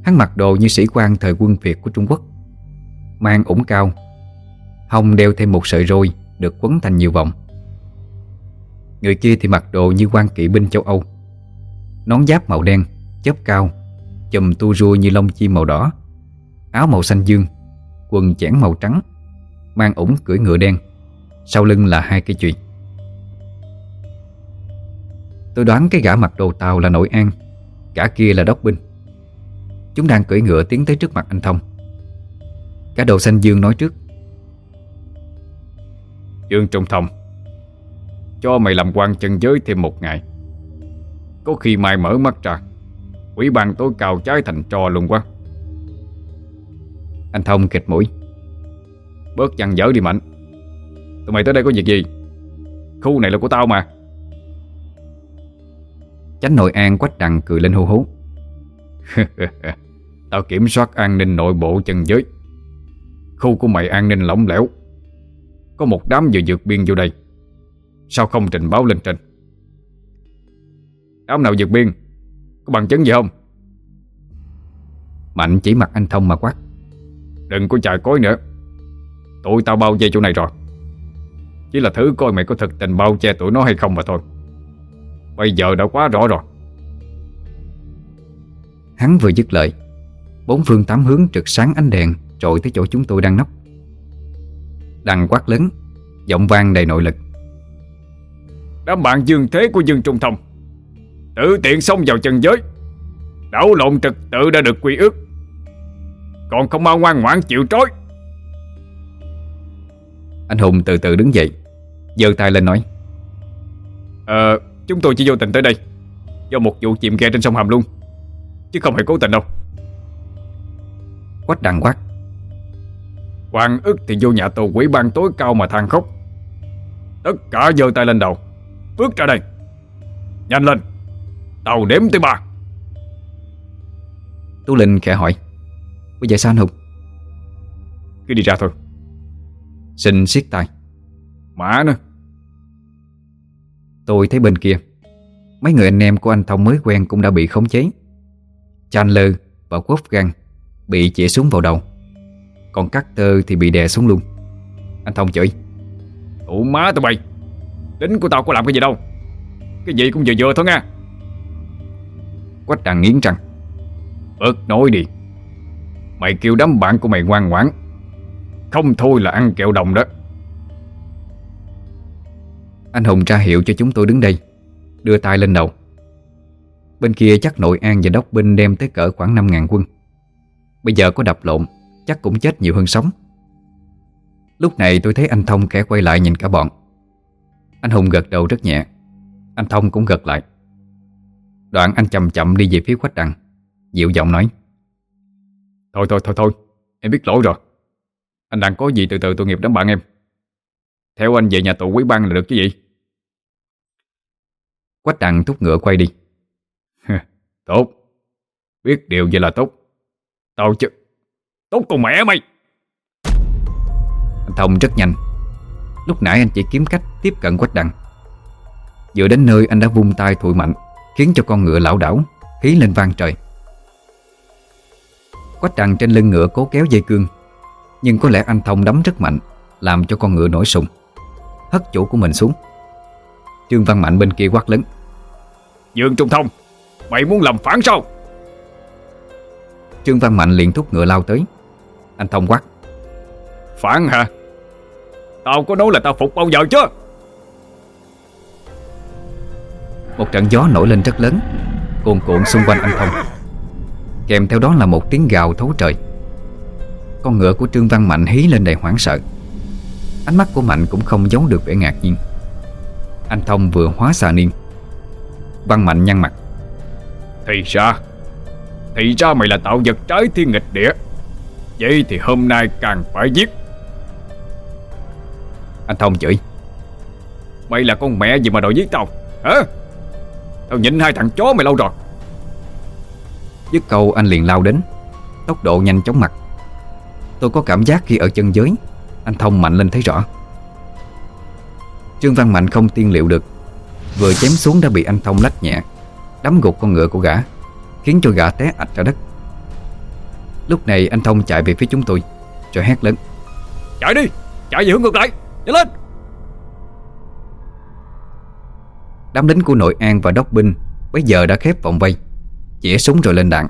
Hắn mặc đồ như sĩ quan thời quân Việt của Trung Quốc, Mang ủng cao, Hông đeo thêm một sợi roi Được quấn thành nhiều vòng. Người kia thì mặc đồ như quan kỵ binh châu Âu. Nón giáp màu đen, Chớp cao, Chùm tu rua như lông chim màu đỏ. Áo màu xanh dương, Quần chẽn màu trắng, Mang ủng cưỡi ngựa đen. Sau lưng là hai cây chùy Tôi đoán cái gã mặc đồ tàu là nội an Cả kia là đốc binh. Chúng đang cưỡi ngựa tiến tới trước mặt anh Thông. Cả đầu xanh dương nói trước. Dương Trung Thông cho mày làm quan chân giới thêm một ngày. Có khi mai mở mắt ra, quỷ ban tối cao trái thành trò luôn quá. Anh Thông kịch mũi. Bớt chăn dở đi Mạnh. Tụi mày tới đây có việc gì? Khu này là của tao mà. Chánh nội an quách đằng cười lên hô hú. (laughs) Tao kiểm soát an ninh nội bộ chân giới. Khu của mày an ninh lỏng lẻo. Có một đám vừa vượt biên vô đây. Sao không trình báo lên trên? Ông nào vượt biên? Có bằng chứng gì không? Mạnh chỉ mặt anh Thông mà quát. Đừng có chạy cối nữa. Tụi tao bao che chỗ này rồi. Chỉ là thứ coi mày có thực tình bao che tụi nó hay không mà thôi. Bây giờ đã quá rõ rồi. Hắn vừa dứt lời, Bốn phương tám hướng trực sáng ánh đèn Trội tới chỗ chúng tôi đang nấp. Đằng quát lớn, Giọng vang đầy nội lực. Đám bạn dương thế của Dương Trung Thông. Tự tiện xông vào chân giới Đảo lộn trật tự đã được quy ước. Còn không mau ngoan ngoãn chịu trói. Anh Hùng từ từ đứng dậy giơ tay lên nói. Ờ Chúng tôi chỉ vô tình tới đây Do một vụ chìm ghe trên sông Hàm luôn Chứ không hề cố tình đâu. Quách đằng quát. Hoàng ức thì vô nhà tù quỷ ban tối cao mà than khóc. Tất cả giơ tay lên đầu Bước ra đây. Nhanh lên Tàu đếm tới ba. Tú Linh khẽ hỏi Bây giờ sao anh Hùng? Cứ đi ra thôi. Xin siết tay Mã nữa. Tôi thấy bên kia Mấy người anh em của anh Thông mới quen cũng đã bị khống chế. Chandler và Wolfgang Bị chĩa súng vào đầu Còn Carter thì bị đè xuống luôn. Anh Thông chửi Tụ má tụi bay Tính của tao có làm cái gì đâu. Cái gì cũng vừa vừa thôi nha. Quách đằng nghiến răng. Bớt nói đi. Mày kêu đám bạn của mày ngoan ngoãn. Không thôi là ăn kẹo đồng đó. Anh Hùng ra hiệu cho chúng tôi đứng đây Đưa tay lên đầu. Bên kia chắc nội an và đốc binh đem tới cỡ khoảng 5.000 quân. Bây giờ có đập lộn Chắc cũng chết nhiều hơn sống. Lúc này tôi thấy anh Thông kẻ quay lại nhìn cả bọn Anh Hùng gật đầu rất nhẹ. Anh Thông cũng gật lại. Đoạn anh chậm chậm đi về phía quách đằng. Dịu giọng nói. Thôi thôi thôi thôi. Em biết lỗi rồi. Anh đang có gì từ từ tội nghiệp đám bạn em. Theo anh về nhà tù quý băng là được chứ gì? Quách đằng thúc ngựa quay đi. Tốt. Biết điều vậy là tốt. Tao chứ. Tốt con mẹ mày. Anh Thông rất nhanh Lúc nãy anh chỉ kiếm cách tiếp cận Quách Đằng Vừa đến nơi anh đã vung tay thụi mạnh Khiến cho con ngựa lão đảo Hí lên vang trời. Quách Đằng trên lưng ngựa cố kéo dây cương Nhưng có lẽ anh Thông đấm rất mạnh Làm cho con ngựa nổi sùng. Hất chủ của mình xuống. Trương Văn Mạnh bên kia quát lớn Dương Trung Thông Mày muốn làm phản sao? Trương Văn Mạnh liền thúc ngựa lao tới. Anh Thông quát Phản hả Tao có nói là tao phục bao giờ chứ? Một trận gió nổi lên rất lớn Cuồn cuộn xung quanh anh Thông. Kèm theo đó là một tiếng gào thấu trời. Con ngựa của Trương Văn Mạnh hí lên đầy hoảng sợ. Ánh mắt của Mạnh cũng không giấu được vẻ ngạc nhiên. Anh Thông vừa hóa xà niên. Văn Mạnh nhăn mặt. Thì ra Thì ra mày là tạo vật trái thiên nghịch địa. Vậy thì hôm nay càng phải giết Anh Thông chửi. Mày là con mẹ gì mà đòi giết tao? Hả? Tao nhịn hai thằng chó mày lâu rồi. Dứt câu anh liền lao đến. Tốc độ nhanh chóng mặt. Tôi có cảm giác khi ở chân giới Anh Thông mạnh lên thấy rõ. Trương Văn Mạnh không tiên liệu được. Vừa chém xuống đã bị anh Thông lách nhẹ Đấm gục con ngựa của gã Khiến cho gã té ạch ra đất. Lúc này anh Thông chạy về phía chúng tôi Rồi hét lớn. Chạy đi! Chạy về hướng ngược lại Nhanh lên! Đám lính của nội an và đốc binh Bây giờ đã khép vòng vây Chỉa súng rồi lên đạn.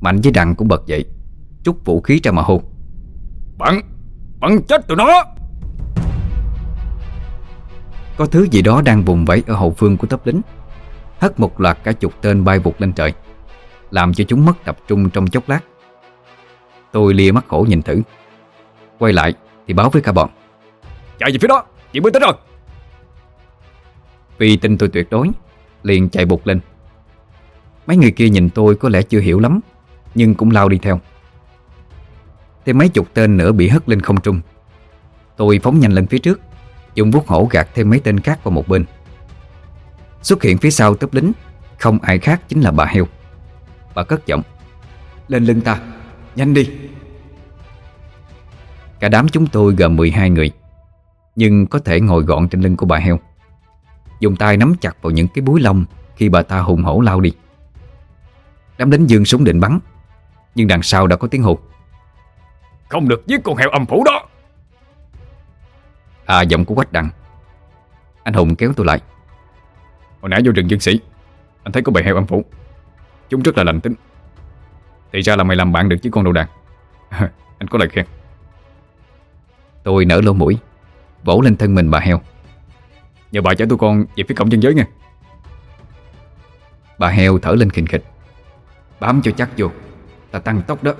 Mạnh với đặng cũng bật dậy Trút vũ khí ra mà hô Bắn! Bắn chết tụi nó! Có thứ gì đó đang vùng vẫy ở hậu phương của tấp lính. Hất một loạt cả chục tên bay vụt lên trời Làm cho chúng mất tập trung trong chốc lát. Tôi lia mắt khổ nhìn thử. Quay lại thì báo với cả bọn Chạy về phía đó. Chị mới tới rồi. Vì tin tôi tuyệt đối Liền chạy bục lên. Mấy người kia nhìn tôi có lẽ chưa hiểu lắm Nhưng cũng lao đi theo. Thêm mấy chục tên nữa bị hất lên không trung. Tôi phóng nhanh lên phía trước Dùng vuốt hổ gạt thêm mấy tên khác vào một bên. Xuất hiện phía sau tấp lính Không ai khác chính là bà heo. Bà cất giọng Lên lưng ta, nhanh đi. Cả đám chúng tôi gồm 12 người. Nhưng có thể ngồi gọn trên lưng của bà heo. Dùng tay nắm chặt vào những cái búi lông Khi bà ta hùng hổ lao đi. Đám lính dương súng định bắn Nhưng đằng sau đã có tiếng hụt. Không được giết con heo âm phủ đó. À giọng của Quách Đăng Anh Hùng kéo tôi lại. Hồi nãy vô rừng dân sĩ Anh thấy có bầy heo âm phủ. Chúng rất là lành tính. Thì ra là mày làm bạn được với con đầu đàn. (laughs) Anh có lời khen. Tôi nở lỗ mũi Vỗ lên thân mình bà heo. Nhờ bà chở tôi con về phía cổng chân giới nha. Bà heo thở lên khình khịch. Bám cho chắc vô. Ta tăng tốc đó.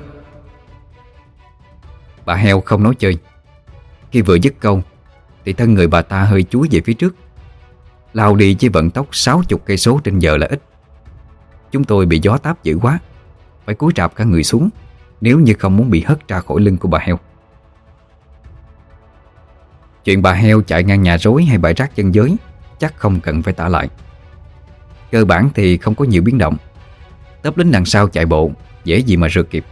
Bà heo không nói chơi. Khi vừa dứt câu Thì thân người bà ta hơi chúi về phía trước. Lao đi với vận tốc 60 cây số trên giờ là ít. Chúng tôi bị gió táp dữ quá. Phải cúi rạp cả người xuống Nếu như không muốn bị hất ra khỏi lưng của bà heo Chuyện bà heo chạy ngang nhà rối hay bãi rác chân giới, Chắc không cần phải tả lại. Cơ bản thì không có nhiều biến động. Tớp lính đằng sau chạy bộ, Dễ gì mà rượt kịp.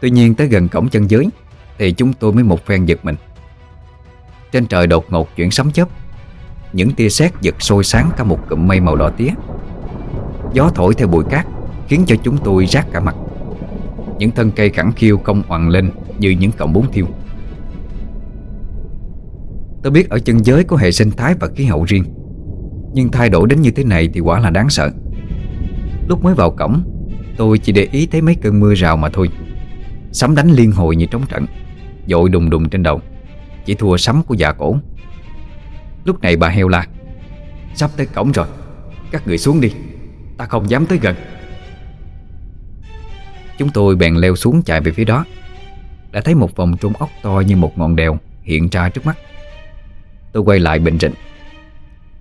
Tuy nhiên tới gần cổng chân giới, Thì chúng tôi mới một phen giật mình. Trên trời đột ngột chuyển sấm chớp. Những tia sét giật sôi sáng cả một cụm mây màu đỏ tía. Gió thổi theo bụi cát, Khiến cho chúng tôi rát cả mặt. Những thân cây khẳng khiêu cong hoàng lên Như những cọng bún thiêu. Tôi biết ở chân giới có hệ sinh thái và khí hậu riêng. Nhưng thay đổi đến như thế này thì quả là đáng sợ. Lúc mới vào cổng, Tôi chỉ để ý thấy mấy cơn mưa rào mà thôi. Sấm đánh liên hồi như trống trận, Dội đùng đùng trên đầu. Chỉ thua sấm của già cổ. Lúc này bà heo la, Sắp tới cổng rồi, Các người xuống đi, Ta không dám tới gần. Chúng tôi bèn leo xuống chạy về phía đó. Đã thấy một vòng trung ốc to như một ngọn đèo Hiện ra trước mắt. Tôi quay lại bình rịnh.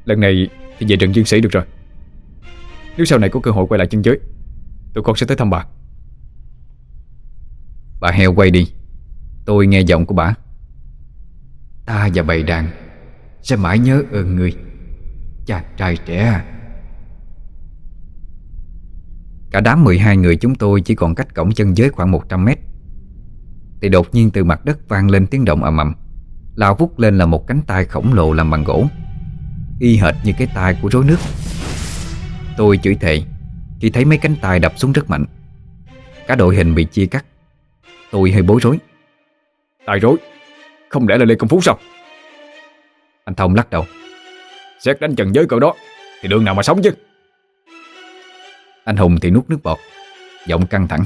Lần này thì về rừng dương sĩ được rồi. Nếu sau này có cơ hội quay lại chân giới, Tụi con sẽ tới thăm bà. Bà heo quay đi. Tôi nghe giọng của bà. Ta và bầy đàn Sẽ mãi nhớ ơn người Chàng trai trẻ. À Cả đám 12 người chúng tôi chỉ còn cách cổng chân giới khoảng 100 mét. Thì đột nhiên từ mặt đất vang lên tiếng động ầm ầm. Lao vút lên là một cánh tay khổng lồ làm bằng gỗ Y hệt như cái tay của rối nước. Tôi chửi thề Khi thấy mấy cánh tay đập xuống rất mạnh Cả đội hình bị chia cắt. Tôi hơi bối rối. Tài rối? Không lẽ là Lê Công Phú sao? Anh Thông lắc đầu. Xét đánh trần giới cậu đó Thì đường nào mà sống chứ? Anh Hùng thì nuốt nước bọt Giọng căng thẳng.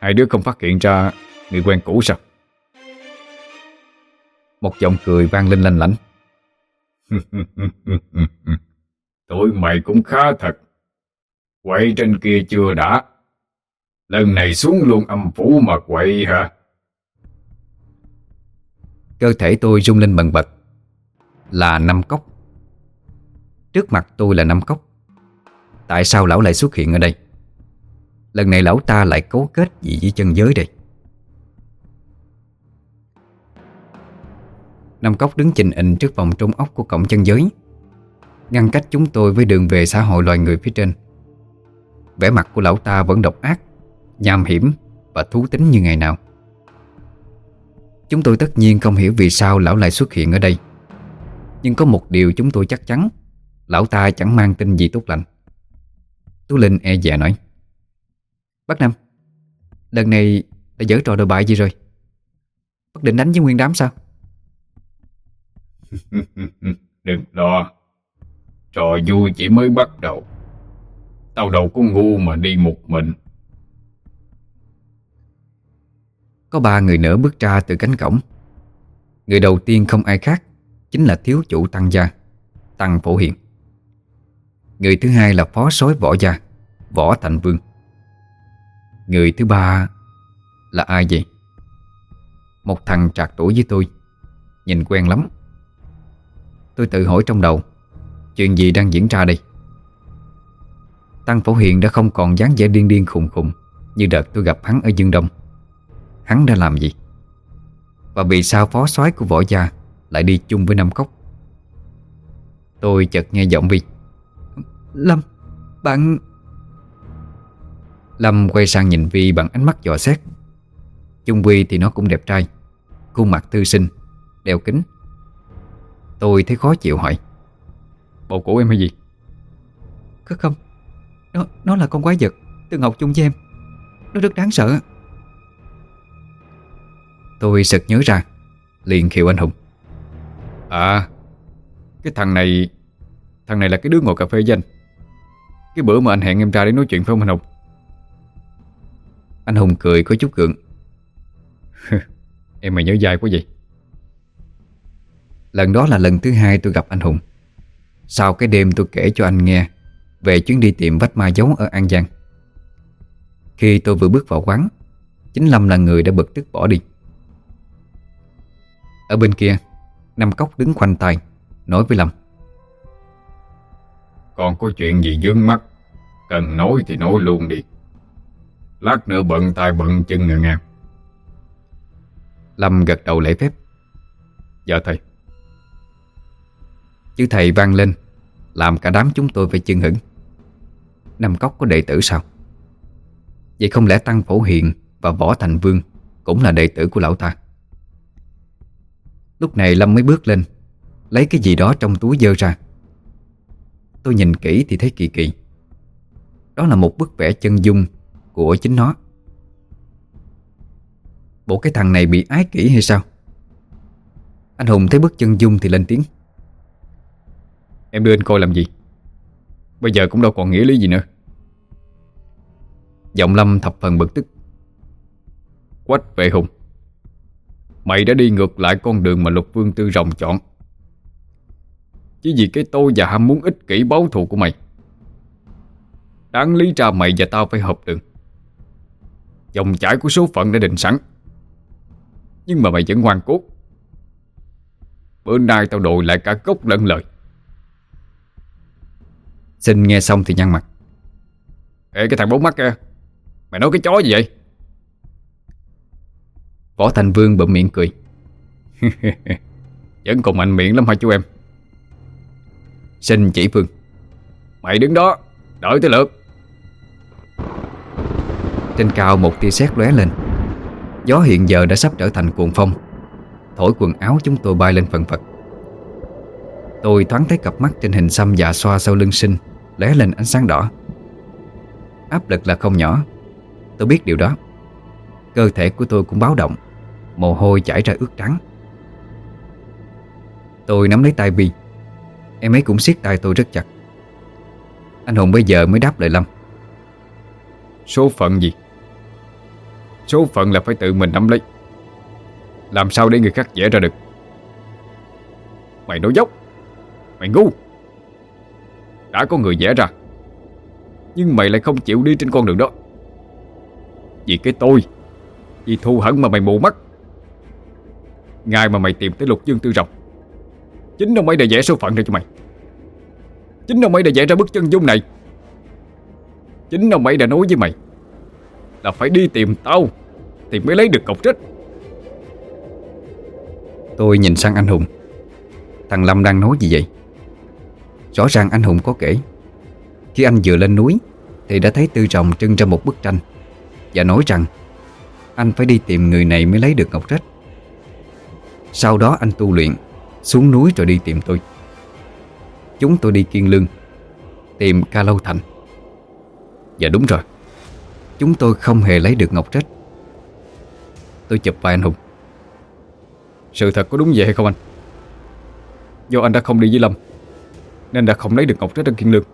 Hai đứa không phát hiện ra Người quen cũ sao Một giọng cười vang lên lanh lảnh. (laughs) Tụi mày cũng khá thật. Quậy trên kia chưa đã? Lần này xuống luôn âm phủ mà quậy hả? Cơ thể tôi rung lên bần bật. Là năm cốc. Trước mặt tôi là năm cốc. Tại sao lão lại xuất hiện ở đây? Lần này lão ta lại cấu kết gì với chân giới đây Năm cốc đứng chình ịnh trước vòng trung ốc của cổng chân giới. Ngăn cách chúng tôi với đường về xã hội loài người phía trên. Vẻ mặt của lão ta vẫn độc ác, Nham hiểm và thú tính như ngày nào. Chúng tôi tất nhiên không hiểu vì sao lão lại xuất hiện ở đây. Nhưng có một điều chúng tôi chắc chắn, Lão ta chẳng mang tin gì tốt lành. Tú Linh e dè nói, Bác Năm Lần này đã dở trò đồi bại gì rồi? Bác định đánh với nguyên đám sao? (laughs) Đừng lo. Trò vui chỉ mới bắt đầu. Tao đâu có ngu mà đi một mình. Có ba người nữa bước ra từ cánh cổng. Người đầu tiên không ai khác Chính là thiếu chủ Tăng Gia, Tăng Phổ Hiền. Người thứ hai là phó sói Võ Gia, Võ Thành Vương. Người thứ ba là ai vậy? Một thằng trạc tuổi với tôi, Nhìn quen lắm. Tôi tự hỏi trong đầu Chuyện gì đang diễn ra đây? Tăng Phổ Hiền đã không còn dáng vẻ điên điên khùng khùng Như đợt tôi gặp hắn ở Dương Đông. Hắn đã làm gì? Và vì sao phó soái của võ gia Lại đi chung với Nam Cốc? Tôi chợt nghe giọng Vi. Lâm Bạn Lâm quay sang nhìn Vi bằng ánh mắt dò xét. Chung Vi thì nó cũng đẹp trai Khuôn mặt thư sinh Đeo kính Tôi thấy khó chịu hỏi. Bộ của em hay gì? Không? Nó, nó là con quái vật Từng học chung với em. Nó rất đáng sợ. Tôi sực nhớ ra Liền khiêu anh Hùng. À Cái thằng này Thằng này là cái đứa ngồi cà phê với anh. Cái bữa mà anh hẹn em ra để nói chuyện với ông anh Hùng? Anh Hùng cười có chút gượng. (laughs) Em mày nhớ dài quá vậy Lần đó là lần thứ hai tôi gặp anh Hùng. Sau cái đêm tôi kể cho anh nghe Về chuyến đi tìm vách ma giấu ở An Giang. Khi tôi vừa bước vào quán Chính Lâm là người đã bực tức bỏ đi. Ở bên kia Năm Cốc đứng khoanh tay Nói với Lâm. Còn có chuyện gì dướng mắt Cần nói thì nói luôn đi. Lát nữa bận tay bận chân ngờ ngang Lâm gật đầu lễ phép. Dạ thầy chứ thầy vang lên, Làm cả đám chúng tôi phải chân hững Năm Cốc có đệ tử sao? Vậy không lẽ Tăng Phổ Hiền Và Võ Thành Vương Cũng là đệ tử của lão ta? Lúc này Lâm mới bước lên, Lấy cái gì đó trong túi dơ ra. Tôi nhìn kỹ thì thấy kỳ kỳ. Đó là một bức vẽ chân dung Của chính nó. Bộ cái thằng này bị ái kỷ hay sao? Anh Hùng thấy bức chân dung thì lên tiếng. Em đưa anh coi làm gì? Bây giờ cũng đâu còn nghĩa lý gì nữa. Giọng Lâm thập phần bực tức. Quách vệ hùng, Mày đã đi ngược lại con đường mà lục vương tư rồng chọn. Chỉ vì cái tôi và ham muốn ích kỷ báo thù của mày. Đáng lý ra mày và tao phải hợp đường. Dòng chảy của số phận đã định sẵn. Nhưng mà mày vẫn ngoan cốt Bữa nay tao đội lại cả gốc lẫn lời. Xin nghe xong thì nhăn mặt. Ê cái thằng bốn mắt kia Mày nói cái chó gì vậy? Võ Thành Vương bụm miệng cười. (laughs) Vẫn còn mạnh miệng lắm hả chú em? Xin chỉ Vương Mày đứng đó Đợi tới lượt. Trên cao một tia sét lóe lên. Gió hiện giờ đã sắp trở thành cuồng phong. Thổi quần áo chúng tôi bay lên phần phật. Tôi thoáng thấy cặp mắt trên hình xăm dạ xoa sau lưng sinh lóe lên ánh sáng đỏ. Áp lực là không nhỏ. Tôi biết điều đó. Cơ thể của tôi cũng báo động. Mồ hôi chảy ra ướt trắng. Tôi nắm lấy tay Vi Em ấy cũng siết tay tôi rất chặt. Anh Hùng bây giờ mới đáp lời Lâm. Số phận gì? Số phận là phải tự mình nắm lấy. Làm sao để người khác vẽ ra được? Mày nói dốc. Mày ngu. Đã có người vẽ ra. Nhưng mày lại không chịu đi trên con đường đó. Vì cái tôi, Vì thù hận mà mày mù mắt. Ngày mà mày tìm tới lục dương tư rồng, Chính ông ấy đã vẽ số phận ra cho mày. Chính ông ấy đã vẽ ra bức chân dung này. Chính ông ấy đã nói với mày Là phải đi tìm tao Thì mới lấy được cọc trích Tôi nhìn sang anh Hùng. Thằng Lâm đang nói gì vậy? Rõ ràng anh Hùng có kể, Khi anh vừa lên núi, Thì đã thấy Tư Rồng trưng ra một bức tranh Và nói rằng Anh phải đi tìm người này mới lấy được ngọc rách. Sau đó anh tu luyện, Xuống núi rồi đi tìm tôi. Chúng tôi đi Kiên Lương, Tìm Ca Lâu Thành. Dạ đúng rồi, Chúng tôi không hề lấy được ngọc rách. Tôi chụp vai anh Hùng. Sự thật có đúng vậy hay không anh? Do anh đã không đi với Lâm. Nên đã không lấy được ngọc rết trân Kiên Lương.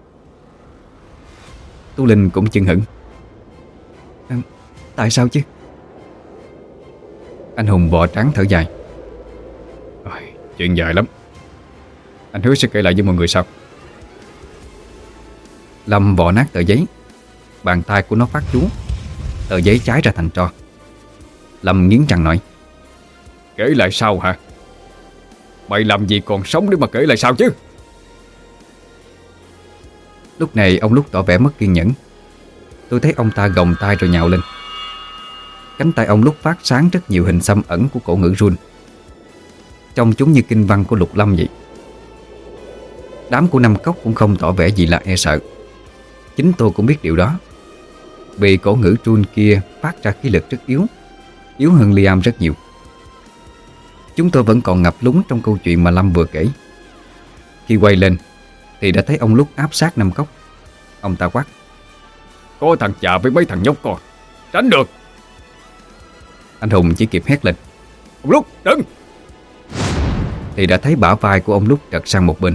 Tu Linh cũng chừng hững. À, Tại sao chứ? Anh Hùng bò trắng thở dài. Ôi, Chuyện dài lắm. Anh hứa sẽ kể lại với mọi người sau. Lâm vò nát tờ giấy. Bàn tay của nó phát chú. Tờ giấy cháy ra thành tro. Lâm nghiến răng nói. Kể lại sau hả? Mày làm gì còn sống để mà kể lại sao chứ? Lúc này ông lúc tỏ vẻ mất kiên nhẫn. Tôi thấy ông ta gồng tay rồi nhào lên. Cánh tay ông lúc phát sáng rất nhiều hình xăm ẩn của cổ ngữ run Trông chúng như kinh văn của lục lâm vậy. Đám của Năm Cốc cũng không tỏ vẻ gì là e sợ. Chính tôi cũng biết điều đó. Vì cổ ngữ run kia phát ra khí lực rất yếu Yếu hơn Liam rất nhiều. Chúng tôi vẫn còn ngập lúng trong câu chuyện mà Lâm vừa kể. Khi quay lên thì đã thấy ông lúc áp sát Năm Cốc. Ông ta quát Có thằng chà với mấy thằng nhóc con. Tránh được. Anh Hùng chỉ kịp hét lên. Ông Lúc đừng. Thì đã thấy bả vai của ông Lúc trật sang một bên.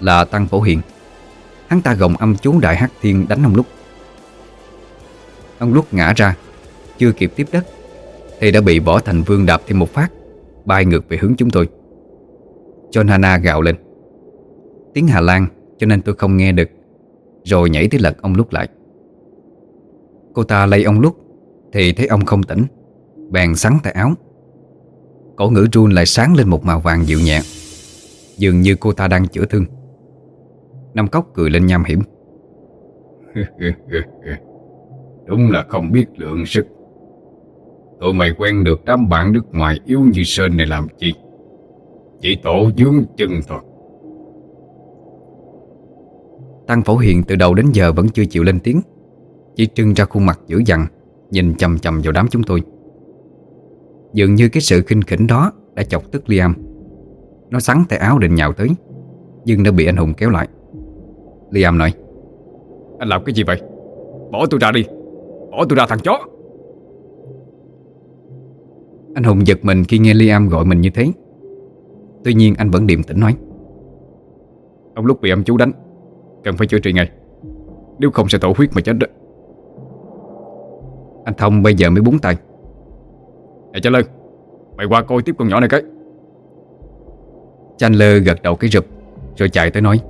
Là Tăng Phổ Hiền. Hắn ta gồng âm chú Đại Hắc Thiên đánh ông Lúc. Ông Lúc ngã ra Chưa kịp tiếp đất Thì đã bị Võ Thành Vương đạp thêm một phát Bay ngược về hướng chúng tôi. John Hana gào lên Tiếng Hà Lan, cho nên tôi không nghe được. Rồi nhảy tới lật ông Lúc lại. Cô ta lấy ông Lúc Thì thấy ông không tỉnh, Bèn sắn tay áo. Cổ ngữ run lại sáng lên một màu vàng dịu nhẹ Dường như cô ta đang chữa thương. Năm cốc cười lên nham hiểm. (laughs) Đúng là không biết lượng sức. Tụi mày quen được đám bạn nước ngoài yếu như Sơn này làm chi? Chỉ tổ dướng chân thôi. Tăng Phổ Hiền từ đầu đến giờ vẫn chưa chịu lên tiếng. Chỉ trưng ra khuôn mặt dữ dằn, Nhìn chầm chầm vào đám chúng tôi. Dường như cái sự khinh khỉnh đó Đã chọc tức Liam. Nó sắn tay áo định nhào tới, Nhưng đã bị anh Hùng kéo lại. Liam nói, Anh làm cái gì vậy? Bỏ tôi ra đi. Bỏ tôi ra thằng chó. Anh Hùng giật mình khi nghe Liam gọi mình như thế. Tuy nhiên anh vẫn điềm tĩnh nói, Ông lúc bị ông chú đánh Cần phải chữa trị ngay. Nếu không sẽ tổ huyết mà chết đó. Anh Thông bây giờ mới búng tay. Nè cha Lơ Mày qua coi tiếp con nhỏ này cái. Chandler gật đầu cái rụp, Rồi chạy tới nói.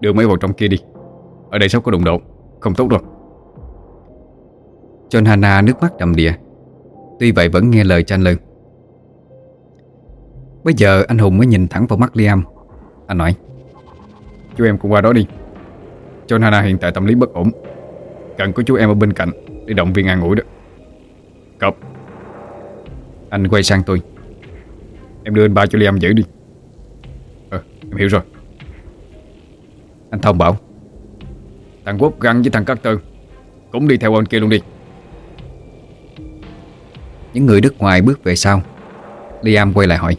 Đưa mấy vào trong kia đi. Ở đây sắp có đụng độ. Không tốt đâu John Hannah nước mắt đầm đìa. Tuy vậy vẫn nghe lời Chandler Bây giờ anh Hùng mới nhìn thẳng vào mắt Liam. Anh nói Chú em cũng qua đó đi. John Hannah hiện tại tâm lý bất ổn. Cần có chú em ở bên cạnh Để động viên an ủi đó. Cọc Anh quay sang tôi. Em đưa anh ba cho Liam giữ đi. Ờ em hiểu rồi. Anh Thông bảo, Thằng Quốc găng với thằng Carter Cũng đi theo anh kia luôn đi. Những người nước ngoài bước về sau, Liam quay lại hỏi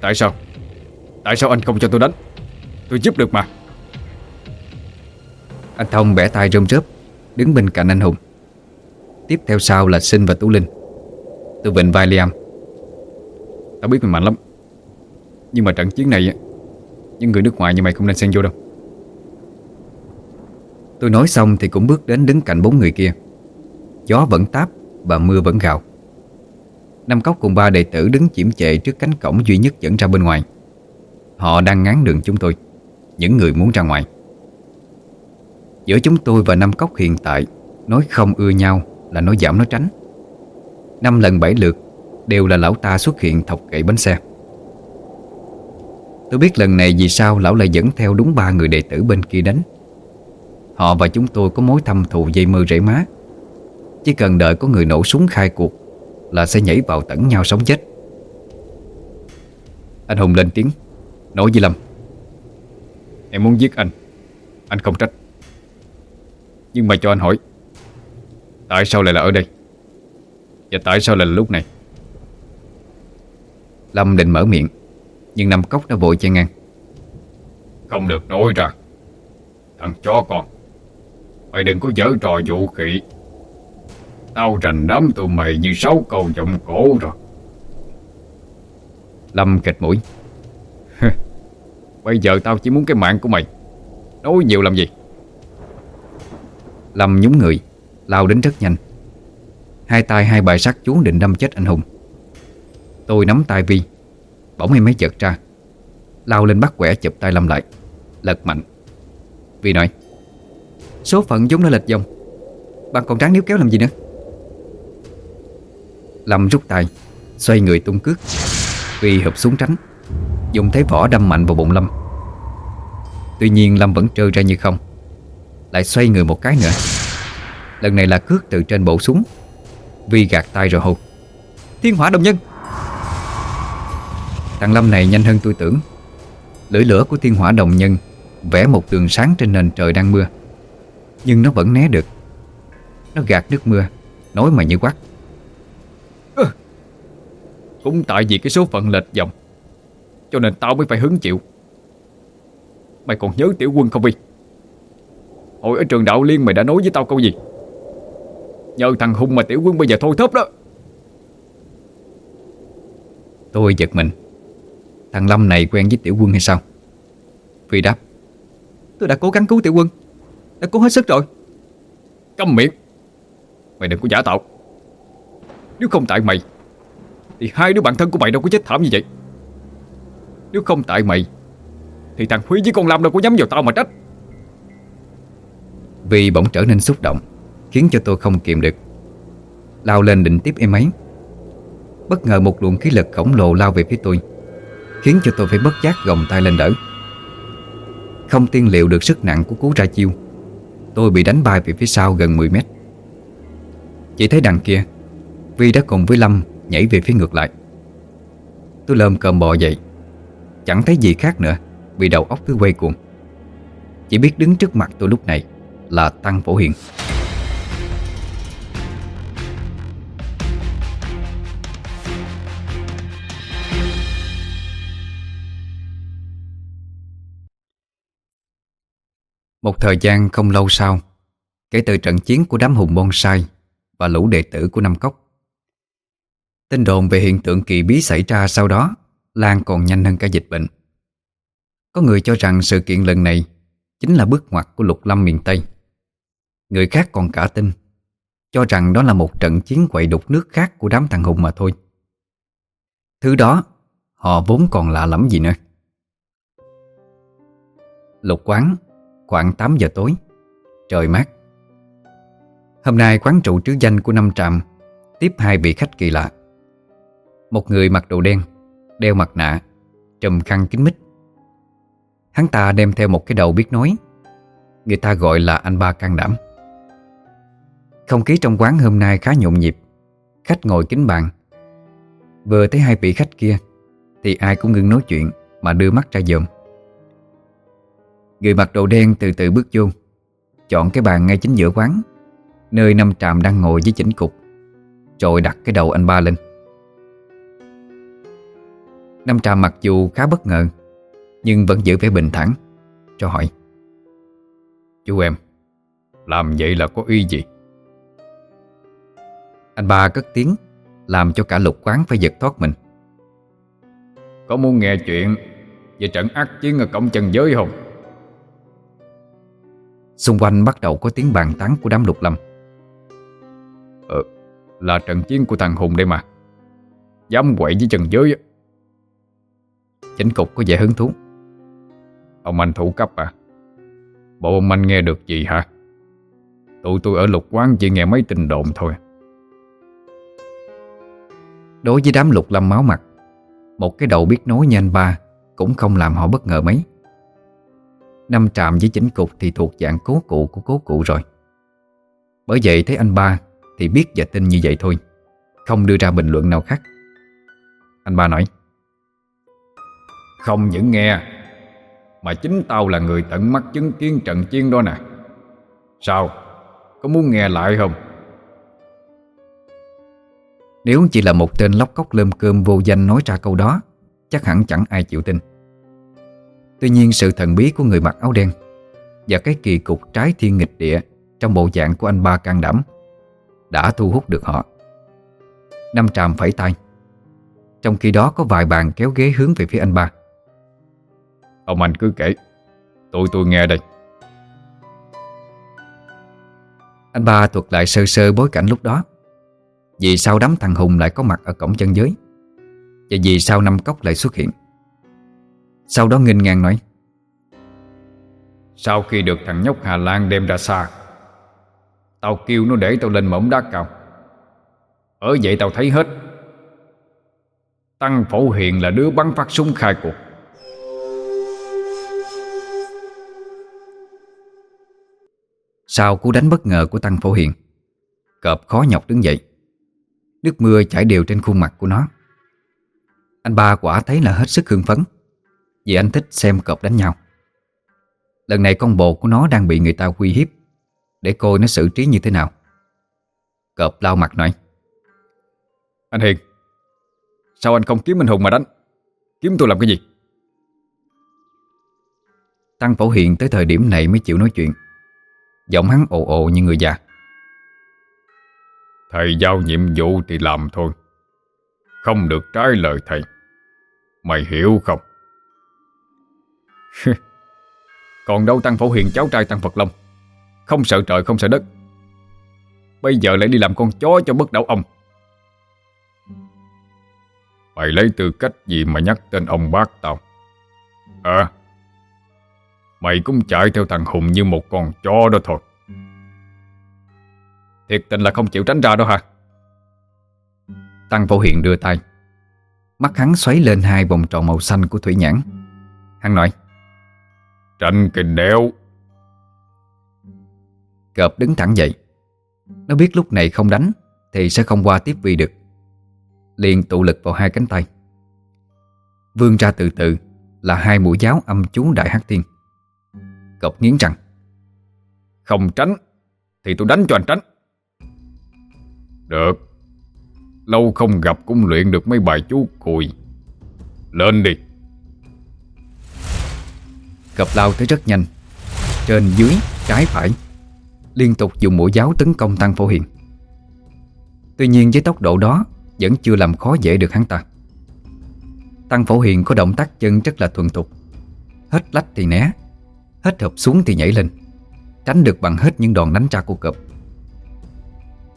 tại sao? Tại sao anh không cho tôi đánh? Tôi giúp được mà. Anh Thông bẻ tay rơm rớp, Đứng bên cạnh anh Hùng. Tiếp theo sau là Sinh và Tú Linh. Tôi vịnh vai Liam. Tao biết mày mạnh lắm. Nhưng mà trận chiến này Những người nước ngoài như mày không nên xen vô đâu. Tôi nói xong thì cũng bước đến đứng cạnh bốn người kia. Gió vẫn táp và mưa vẫn gào. Năm cốc cùng ba đệ tử đứng chiếm chệ trước cánh cổng duy nhất dẫn ra bên ngoài. Họ đang ngán đường chúng tôi. Những người muốn ra ngoài. Giữa chúng tôi và năm cốc hiện tại, Nói không ưa nhau là nói giảm nói tránh. Năm lần bảy lượt Đều là lão ta xuất hiện thọc gậy bánh xe. Tôi biết lần này vì sao lão lại dẫn theo đúng ba người đệ tử bên kia đánh. Họ và chúng tôi có mối thâm thù dây mơ rễ má. Chỉ cần đợi có người nổ súng khai cuộc Là sẽ nhảy vào tẩn nhau sống chết. Anh Hùng lên tiếng, Nói với Lâm. Em muốn giết anh. Anh không trách. Nhưng mà cho anh hỏi, Tại sao lại là ở đây? Và tại sao lại là lúc này? Lâm định mở miệng, Nhưng Nam Cốc đã vội chen ngang. Không được nói ra. Thằng chó con, Mày đừng có giở trò vũ khỉ Tao rành đám tụi mày như sáu câu giọng cổ rồi. Lâm kịch mũi. (laughs) Bây giờ tao chỉ muốn cái mạng của mày. Nói nhiều làm gì? Lâm nhúng người, Lao đến rất nhanh. Hai tay hai bài sắt chú định đâm chết anh Hùng. Tôi nắm tay Vi, Bỗng em mới giật ra. Lao lên bắt quẻ chụp tay Lâm lại, Lật mạnh. Vi nói, Số phận chúng nó lệch dòng. Bạn còn tráng níu kéo làm gì nữa? Lâm rút tay, Xoay người tung cước. Vi hợp xuống tránh. Dùng thế vỏ đâm mạnh vào bụng Lâm. Tuy nhiên Lâm vẫn trơ ra như không, Lại xoay người một cái nữa. Lần này là cước từ trên bộ xuống, Vi gạt tay rồi hô, Thiên hỏa đồng nhân! Thằng Lâm này nhanh hơn tôi tưởng. Lưỡi lửa của thiên hỏa đồng nhân Vẽ một đường sáng trên nền trời đang mưa, Nhưng nó vẫn né được. Nó gạt nước mưa, Nói mà như quát Cũng tại vì cái số phận lệch dòng cho nên tao mới phải hứng chịu. Mày còn nhớ tiểu quân không Vi Hồi ở trường đạo liên mày đã nói với tao câu gì? Nhờ thằng Hùng mà tiểu quân bây giờ thôi thớp đó. Tôi giật mình. Thằng Lâm này quen với tiểu quân hay sao? Phi đáp. Tôi đã cố gắng cứu tiểu quân. Đã cố hết sức rồi. Câm miệng. Mày đừng có giả tạo. Nếu không tại mày Thì hai đứa bạn thân của mày đâu có chết thảm như vậy nếu không tại mày, Thì thằng Huy với con lâm đâu có dám vào tao mà trách. Vì bỗng trở nên xúc động, Khiến cho tôi không kiềm được. Lao lên định tiếp em ấy. Bất ngờ một luồng khí lực khổng lồ lao về phía tôi, Khiến cho tôi phải bất giác gồng tay lên đỡ. Không tiên liệu được sức nặng của cú ra chiêu, Tôi bị đánh bay về phía sau gần 10 mét. Chỉ thấy đằng kia, Vi đã cùng với Lâm nhảy về phía ngược lại. Tôi lơm cơm bò dậy Chẳng thấy gì khác nữa, Vì đầu óc cứ quay cuồng. Chỉ biết đứng trước mặt tôi lúc này Là Tăng Phổ Hiền. Một thời gian không lâu sau, Kể từ trận chiến của đám hùng bonsai Và lũ đệ tử của Năm Cốc, Tin đồn về hiện tượng kỳ bí xảy ra sau đó Lan còn nhanh hơn cả dịch bệnh. Có người cho rằng sự kiện lần này Chính là bước ngoặt của lục lâm miền Tây. Người khác còn cả tin, Cho rằng đó là một trận chiến quậy đục nước khác của đám thằng hùng mà thôi. Thứ đó, Họ vốn còn lạ lắm gì nữa. Lục quán, Khoảng 8 giờ tối, Trời mát. Hôm nay quán trụ trứ danh của năm trạm Tiếp hai vị khách kỳ lạ. Một người mặc đồ đen Đeo mặt nạ, Trùm khăn kính mít. Hắn ta đem theo một cái đầu biết nói. Người ta gọi là anh ba can đảm. Không khí trong quán hôm nay khá nhộn nhịp, Khách ngồi kính bàn. Vừa thấy hai vị khách kia, Thì ai cũng ngừng nói chuyện Mà đưa mắt ra dòm. Người mặc đồ đen từ từ bước vô, Chọn cái bàn ngay chính giữa quán, Nơi năm tràm đang ngồi với chỉnh cục, Rồi đặt cái đầu anh ba lên. Năm Trà mặc dù khá bất ngờ, Nhưng vẫn giữ vẻ bình thản, Cho hỏi. Chú em, Làm vậy là có ý gì? Anh ba cất tiếng, Làm cho cả lục quán phải giật thoát mình. Có muốn nghe chuyện Về trận ác chiến ở cổng chân giới không? Xung quanh bắt đầu có tiếng bàn tán của đám lục lâm. Ờ Là trận chiến của thằng Hùng đây mà. Dám quậy với chân giới Chánh cục có vẻ hứng thú. Ông anh thủ cấp à? Bộ ông anh nghe được gì hả? Tụi tôi ở lục quán chỉ nghe mấy tin đồn thôi. Đối với đám lục lâm máu mặt, Một cái đầu biết nói như anh ba Cũng không làm họ bất ngờ mấy. Năm trạm với chính cục thì thuộc dạng cố cụ của cố cụ rồi. Bởi vậy thấy anh ba Thì biết và tin như vậy thôi, Không đưa ra bình luận nào khác. Anh ba nói không những nghe, Mà chính tao là người tận mắt chứng kiến trận chiến đó nè. Sao? Có muốn nghe lại không? Nếu chỉ là một tên lóc cốc lơm cơm vô danh nói ra câu đó, Chắc hẳn chẳng ai chịu tin. Tuy nhiên sự thần bí của người mặc áo đen Và cái kỳ cục trái thiên nghịch địa Trong bộ dạng của anh ba can đảm Đã thu hút được họ. Năm tràm phẩy tay. Trong khi đó có vài bàn kéo ghế hướng về phía anh ba. Ông anh cứ kể. Tụi tôi nghe đây. Anh ba thuật lại sơ sơ bối cảnh lúc đó. Vì sao đám thằng Hùng lại có mặt ở cổng chân giới? Và vì sao năm cốc lại xuất hiện? Sau đó nghênh ngang nói. Sau khi được thằng nhóc Hà Lan đem ra xa Tao kêu nó để tao lên mỏng đá cao. Ở vậy tao thấy hết. Tăng Phổ Hiền là đứa bắn phát súng khai cuộc Sau cú đánh bất ngờ của Tăng Phổ Hiền Cọp khó nhọc đứng dậy. Nước mưa chảy đều trên khuôn mặt của nó. Anh ba quả thấy là hết sức hưng phấn Vì anh thích xem cọp đánh nhau. Lần này con bồ của nó đang bị người ta uy hiếp Để coi nó xử trí như thế nào. Cọp lau mặt nói Anh Hiền Sao anh không kiếm anh Hùng mà đánh? Kiếm tôi làm cái gì? Tăng Phổ Hiền tới thời điểm này mới chịu nói chuyện Giọng hắn ồ ồ như người già. Thầy giao nhiệm vụ thì làm thôi. Không được trái lời thầy. Mày hiểu không? Còn đâu Tăng Phổ Hiền cháu trai Tăng Phật Long? Không sợ trời không sợ đất. Bây giờ lại đi làm con chó cho bất đảo ông. Mày lấy tư cách gì mà nhắc tên ông bác tao? À Mày cũng chạy theo thằng Hùng như một con chó đó thôi. Thiệt tình là không chịu tránh ra đâu hả? Tăng Phổ Hiền đưa tay. Mắt hắn xoáy lên hai vòng tròn màu xanh của Thủy Nhãn. Hắn nói Tranh kình đeo Cọp đứng thẳng dậy. Nó biết lúc này không đánh Thì sẽ không qua tiếp vị được. Liền tụ lực vào hai cánh tay. Vươn ra từ từ Là hai mũi giáo âm chú Đại Hắc Thiên Cọp nghiến răng. Không tránh Thì tôi đánh cho anh tránh. Được. Lâu không gặp cũng luyện được mấy bài chú cùi. Lên đi. Cọp lao tới rất nhanh. Trên dưới, trái phải. Liên tục dùng mũi giáo tấn công Tăng Phổ Hiền. Tuy nhiên với tốc độ đó Vẫn chưa làm khó dễ được hắn ta. Tăng Phổ Hiền có động tác chân rất là thuần thục. Hết lách thì né. Hết hợp xuống thì nhảy lên. Tránh được bằng hết những đòn đánh ra của cọp.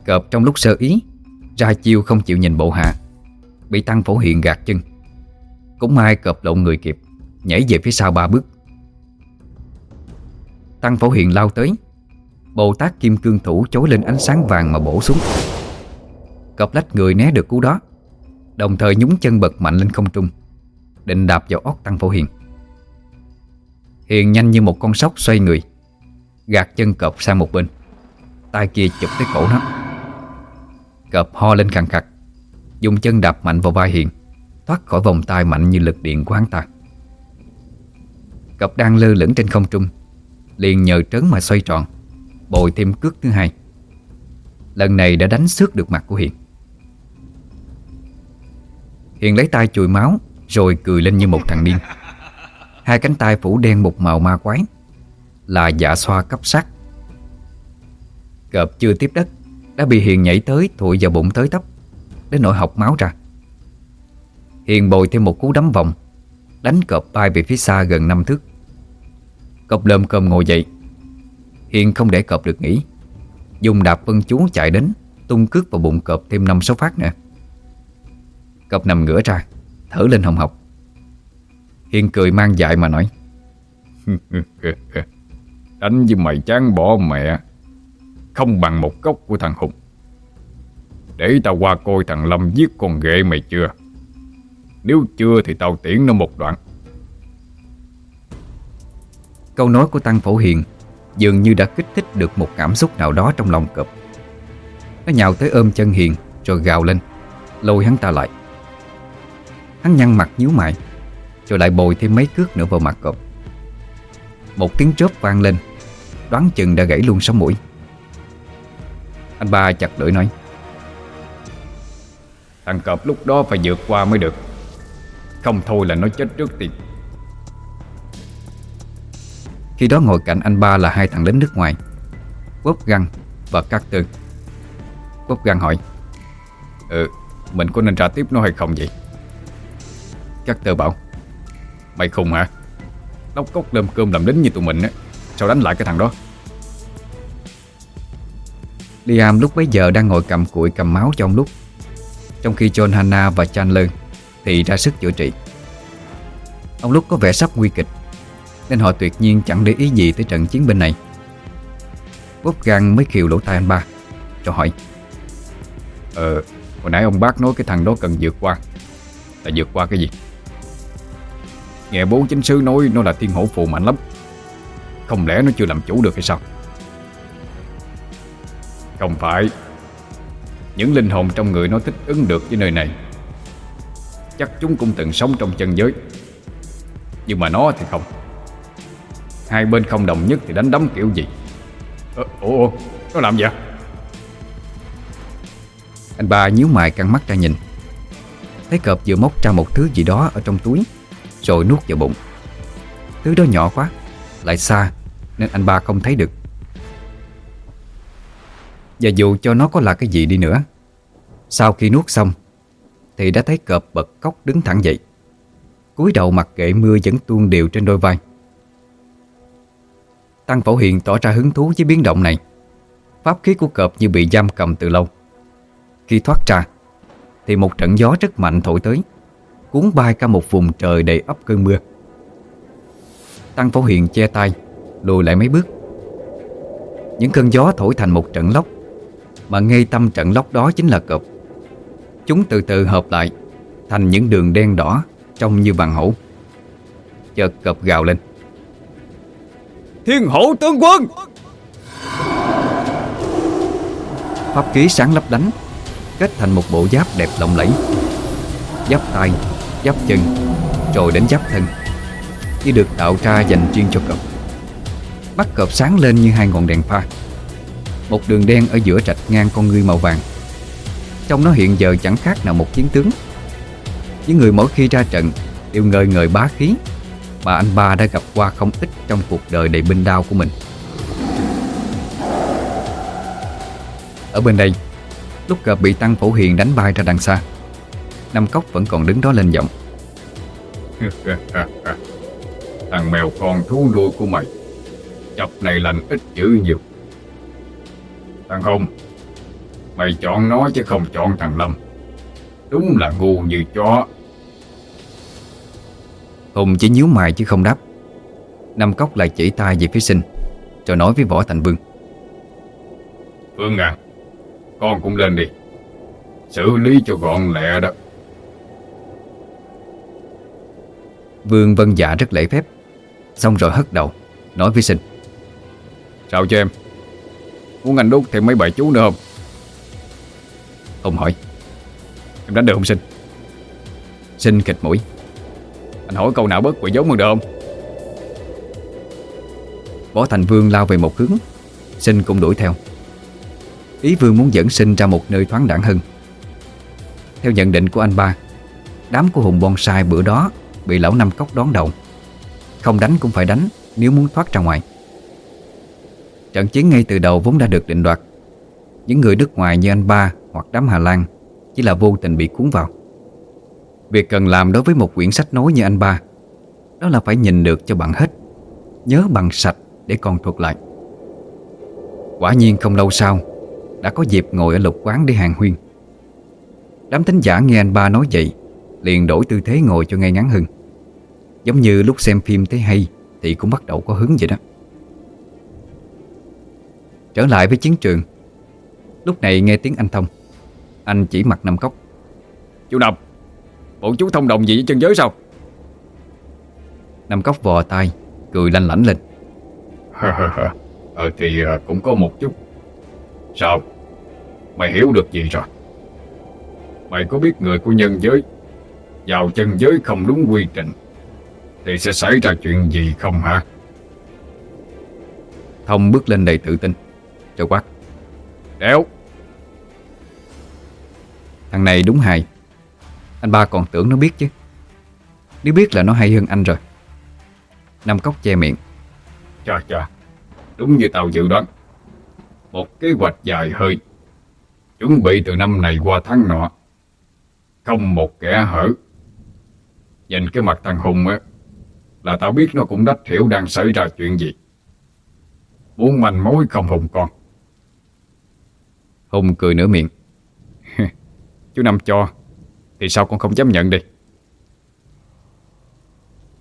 Cọp trong lúc sơ ý, Ra chiêu không chịu nhìn bộ hạ. Bị Tăng Phổ Hiền gạt chân. Cũng may cọp lộn người kịp, Nhảy về phía sau ba bước. Tăng Phổ Hiền lao tới. Bồ Tát Kim Cương Thủ chối lên ánh sáng vàng mà bổ xuống Cọp lách người né được cú đó. Đồng thời nhúng chân bật mạnh lên không trung, Định đạp vào óc Tăng Phổ Hiền. Hiền nhanh như một con sóc xoay người, Gạt chân cọp sang một bên. Tay kia chụp tới cổ nó. Cọp ho lên khẳng khặt Dùng chân đạp mạnh vào vai Hiền, Thoát khỏi vòng tay mạnh như lực điện của hắn ta. Cọp đang lơ lửng trên không trung, Liền nhờ trấn mà xoay tròn, Bồi thêm cước thứ hai. Lần này đã đánh xước được mặt của Hiền. Hiền lấy tay chùi máu, Rồi cười lên như một thằng điên. Hai cánh tay phủ đen một màu ma quái. Là dạ xoa cấp sắc Cọp chưa tiếp đất, Đã bị Hiền nhảy tới, Thụi vào bụng tới tấp, Đến nỗi học máu ra. Hiền bồi thêm một cú đấm vòng, Đánh cọp bay về phía xa gần năm thước. Cọp lơm cơm ngồi dậy. Hiền không để cọp được nghỉ. Dùng đạp vân chú chạy đến, Tung cước vào bụng cọp thêm năm sáu phát nữa. Cọp nằm ngửa ra, Thở lên hồng học Hiền cười mang dại mà nói. (laughs) Đánh với mày chán bỏ mẹ. Không bằng một gốc của thằng Hùng. Để tao qua coi thằng Lâm giết con ghệ mày chưa? Nếu chưa thì tao tiễn nó một đoạn. Câu nói của Tăng Phổ Hiền Dường như đã kích thích được một cảm xúc nào đó trong lòng cọp. Nó nhào tới ôm chân Hiền Rồi gào lên. Lôi hắn ta lại. Hắn nhăn mặt nhíu mày rồi lại bồi thêm mấy cước nữa vào mặt cậu. Một tiếng chớp vang lên Đoán chừng đã gãy luôn sống mũi. Anh ba chặt lưỡi nói Thằng cọp lúc đó phải vượt qua mới được. Không thôi là nó chết trước tiên. Khi đó ngồi cạnh anh ba là hai thằng lính nước ngoài Quốc Găng và Carter Quốc Găng hỏi Ừ, mình có nên trả tiếp nó hay không vậy? Carter bảo Mày khùng hả? Lóc cốc lơm cơm làm lính như tụi mình á Sao đánh lại cái thằng đó? Liam lúc bấy giờ đang ngồi cầm cụi cầm máu cho ông lúc Trong khi John Hanna và Chandler Thì ra sức chữa trị Ông lúc có vẻ sắp nguy kịch Nên họ tuyệt nhiên chẳng để ý gì tới trận chiến bên này Bóp gan mới khiều lỗ tai anh ba Rồi hỏi Ờ, hồi nãy ông bác nói cái thằng đó cần vượt qua Là vượt qua cái gì? Nghe bố chính sư nói nó là thiên hổ phù mạnh lắm. Không lẽ nó chưa làm chủ được hay sao? Không phải. Những linh hồn trong người nó thích ứng được với nơi này. Chắc chúng cũng từng sống trong chân giới. Nhưng mà nó thì không. Hai bên không đồng nhất thì đánh đấm kiểu gì? Ờ, ủa, nó làm gì vậy? Anh ba nhíu mày căng mắt ra nhìn. Thấy cọp vừa móc ra một thứ gì đó ở trong túi. Rồi nuốt vào bụng. Thứ đó nhỏ quá, Lại xa, Nên anh ba không thấy được. Và dù cho nó có là cái gì đi nữa, Sau khi nuốt xong, Thì đã thấy cọp bật cốc đứng thẳng dậy. Cúi đầu mặt kệ mưa vẫn tuôn đều trên đôi vai. Tăng Phổ Hiền tỏ ra hứng thú với biến động này. Pháp khí của cọp như bị giam cầm từ lâu. Khi thoát ra, Thì một trận gió rất mạnh thổi tới. Cuốn bay cả một vùng trời đầy ấp cơn mưa. Tăng Phổ Hiền che tay Lùi lại mấy bước. Những cơn gió thổi thành một trận lốc Mà ngay tâm trận lốc đó chính là cọp Chúng từ từ hợp lại Thành những đường đen đỏ Trông như vàng hổ. Chợt cọp gào lên. Thiên hổ tướng quân! Pháp khí sáng lấp lánh Kết thành một bộ giáp đẹp lộng lẫy. Giáp tay, giáp chân, Rồi đến giáp thân, Như được tạo ra dành riêng cho cọp. Mắt cọp sáng lên như hai ngọn đèn pha, Một đường đen ở giữa rạch ngang con ngươi màu vàng. Trong nó hiện giờ chẳng khác nào một chiến tướng. Những người mỗi khi ra trận Đều ngời ngời bá khí Mà anh ba đã gặp qua không ít Trong cuộc đời đầy binh đao của mình. Ở bên đây, Lúc cọp bị Tăng Phổ Hiền đánh bay ra đằng xa Năm cốc vẫn còn đứng đó lên giọng. (laughs) Thằng mèo con thú nuôi của mày Chập này lành ít dữ nhiều. Thằng Hùng Mày chọn nó chứ không chọn thằng Lâm. Đúng là ngu như chó. Hùng chỉ nhíu mày chứ không đáp. Năm cốc lại chỉ tay về phía sinh Rồi nói với Võ Thành Vương. Vương à Con cũng lên đi. Xử lý cho gọn lẹ đó Vương vân dạ rất lễ phép. Xong rồi hất đầu Nói với sinh. Sao cho em? Muốn anh đút thêm mấy bài chú nữa không? Hùng hỏi. Em đánh được không sinh? Sinh kịch mũi. Anh hỏi câu nào bớt quỷ giống hơn được không? Võ Thành Vương lao về một hướng. Sinh cũng đuổi theo. Ý Vương muốn dẫn Sinh ra một nơi thoáng đẳng hơn. Theo nhận định của anh ba Đám của Hùng Bonsai bữa đó Bị lão năm cốc đón đầu. Không đánh cũng phải đánh, Nếu muốn thoát ra ngoài. Trận chiến ngay từ đầu vốn đã được định đoạt. Những người nước ngoài như anh ba Hoặc đám Hà Lan Chỉ là vô tình bị cuốn vào. Việc cần làm đối với một quyển sách nói như anh ba, Đó là phải nhìn được cho bằng hết, Nhớ bằng sạch để còn thuật lại. Quả nhiên không lâu sau, Đã có dịp ngồi ở lục quán để hàng huyên. Đám thính giả nghe anh ba nói vậy, Liền đổi tư thế ngồi cho ngay ngắn hơn. Giống như lúc xem phim thấy hay Thì cũng bắt đầu có hứng vậy đó. Trở lại với chiến trường. Lúc này nghe tiếng anh thông. Anh chỉ mặt nằm cốc Chú Năm Bộ chú thông đồng gì với chân giới sao? Nằm cốc vò tay Cười lanh lảnh lên. Ờ thì à, cũng có một chút. Sao? Mày hiểu được gì rồi? Mày có biết người của nhân giới Vào chân giới không đúng quy trình Thì sẽ xảy ra chuyện gì không hả? Thông bước lên đầy tự tin. Rồi quát. Đéo. Thằng này đúng hài. Anh ba còn tưởng nó biết chứ. Nếu biết là nó hay hơn anh rồi. Năm cốc che miệng. Chà chà. Đúng như tao dự đoán. Một kế hoạch dài hơi. Chuẩn bị từ năm này qua tháng nọ. Không một kẻ hở. Nhìn cái mặt thằng Hùng á Là tao biết nó cũng đách hiểu đang xảy ra chuyện gì. Muốn manh mối không Hùng con. Hùng cười nửa miệng. (laughs) Chú Năm cho Thì sao con không dám nhận đi?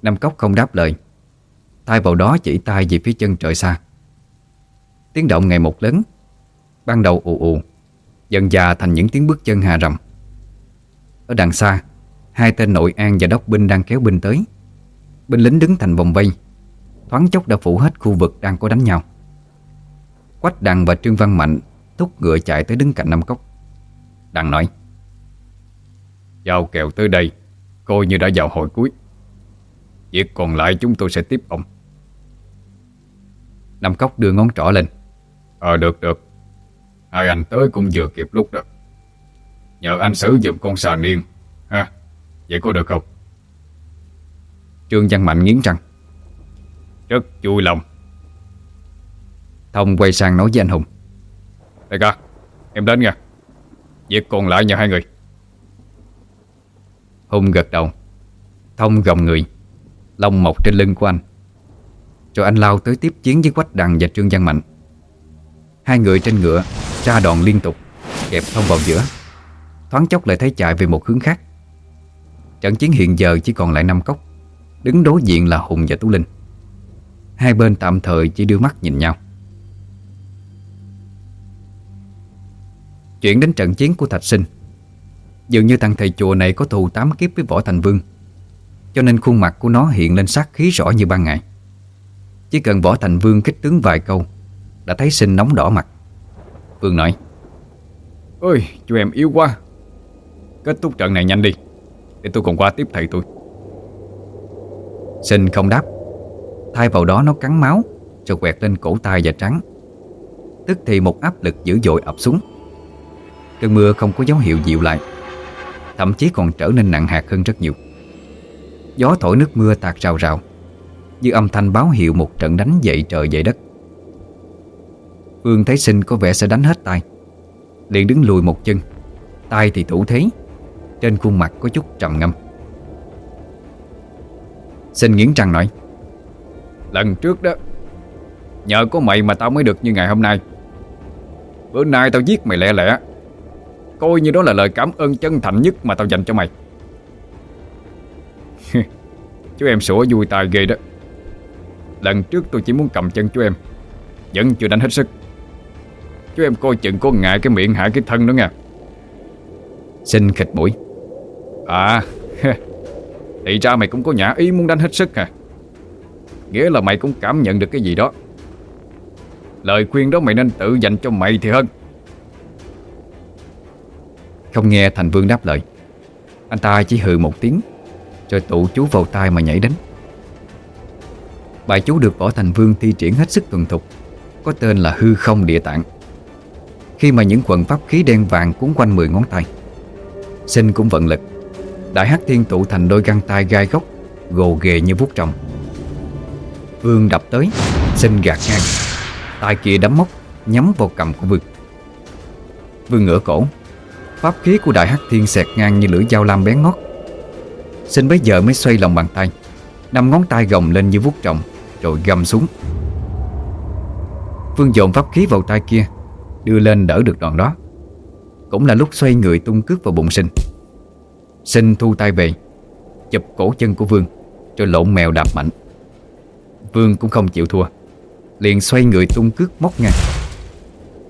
Năm cốc không đáp lời. Tay vào đó chỉ tay về phía chân trời xa. Tiếng động ngày một lớn. Ban đầu ù ù Dần già thành những tiếng bước chân hà rầm. Ở đằng xa Hai tên nội an và đốc binh đang kéo binh tới Binh lính đứng thành vòng vây. Thoáng chốc đã phủ hết khu vực đang có đánh nhau. Quách Đằng và Trương Văn Mạnh Thúc ngựa chạy tới đứng cạnh Năm Cốc. Đằng nói, Giao kèo tới đây, Coi như đã vào hồi cuối. Việc còn lại chúng tôi sẽ tiếp ông. Năm Cốc đưa ngón trỏ lên. Ờ được được. Hai anh tới cũng vừa kịp lúc đó. Nhờ anh xử giùm con xà niên, ha, Vậy có được không? Trương Văn Mạnh nghiến răng. Rất vui lòng. Thông quay sang nói với anh Hùng. Đại ca Em đến nha. Việc còn lại nhờ hai người. Hùng gật đầu. Thông gồng người, Lông mọc trên lưng của anh. Rồi anh lao tới tiếp chiến với Quách Đằng và Trương Văn Mạnh. Hai người trên ngựa, Ra đòn liên tục, Kẹp Thông vào giữa. Thoáng chốc lại thấy chạy về một hướng khác. Trận chiến hiện giờ chỉ còn lại năm cốc. Đứng đối diện là Hùng và Tú Linh. Hai bên tạm thời chỉ đưa mắt nhìn nhau. Chuyển đến trận chiến của Thạch Sinh. Dường như thằng thầy chùa này có thù tám kiếp với Võ Thành Vương, Cho nên khuôn mặt của nó hiện lên sát khí rõ như ban ngày. Chỉ cần Võ Thành Vương kích tướng vài câu, Đã thấy Sinh nóng đỏ mặt. Vương nói, Ôi, chú em yếu quá. Kết thúc trận này nhanh đi, Để tôi còn qua tiếp thầy tôi. Sinh không đáp. Thay vào đó nó cắn máu Rồi quẹt lên cổ tay và trắng. Tức thì một áp lực dữ dội ập xuống. Cơn mưa không có dấu hiệu dịu lại, Thậm chí còn trở nên nặng hạt hơn rất nhiều. Gió thổi nước mưa tạt rào rào, Như âm thanh báo hiệu một trận đánh dậy trời dậy đất. Phương thấy sinh có vẻ sẽ đánh hết tay. Liền đứng lùi một chân. Tay thì thủ thế, Trên khuôn mặt có chút trầm ngâm. Sinh nghiến răng nói. Lần trước đó, Nhờ có mày mà tao mới được như ngày hôm nay. Bữa nay tao giết mày lẹ lẹ. Coi như đó là lời cảm ơn chân thành nhất mà tao dành cho mày. Chú em sủa vui tài ghê đó. Lần trước tôi chỉ muốn cầm chân chú em, Vẫn chưa đánh hết sức. Chú em coi chừng có ngại cái miệng hại cái thân đó nha Xin khịch mũi. À thì ra mày cũng có nhã ý muốn đánh hết sức à? Nghĩa là mày cũng cảm nhận được cái gì đó. Lời khuyên đó mày nên tự dành cho mày thì hơn. Không nghe Thành Vương đáp lời, Anh ta chỉ hừ một tiếng, Rồi tụ chú vào tay mà nhảy đến. Bài chú được Võ Thành Vương thi triển hết sức tuần thục, Có tên là hư không địa tạng. Khi mà những quần pháp khí đen vàng cuốn quanh 10 ngón tay, Sinh cũng vận lực Đại hắc thiên tụ thành đôi găng tay gai góc, Gồ ghề như vuốt trong Vương đập tới Sinh gạt ngang. Tay kia đấm móc, Nhắm vào cầm của Vương. Vương ngửa cổ. Pháp khí của đại hắc thiên xẹt ngang như lưỡi dao lam bén ngót. Sinh bấy giờ mới xoay lòng bàn tay. Năm ngón tay gồng lên như vuốt trọng Rồi gầm xuống. Vương dồn pháp khí vào tay kia, Đưa lên đỡ được đòn đó. Cũng là lúc xoay người tung cước vào bụng sinh. Sinh thu tay về. Chụp cổ chân của Vương Rồi lộn mèo đạp mạnh. Vương cũng không chịu thua. Liền xoay người tung cước móc ngang.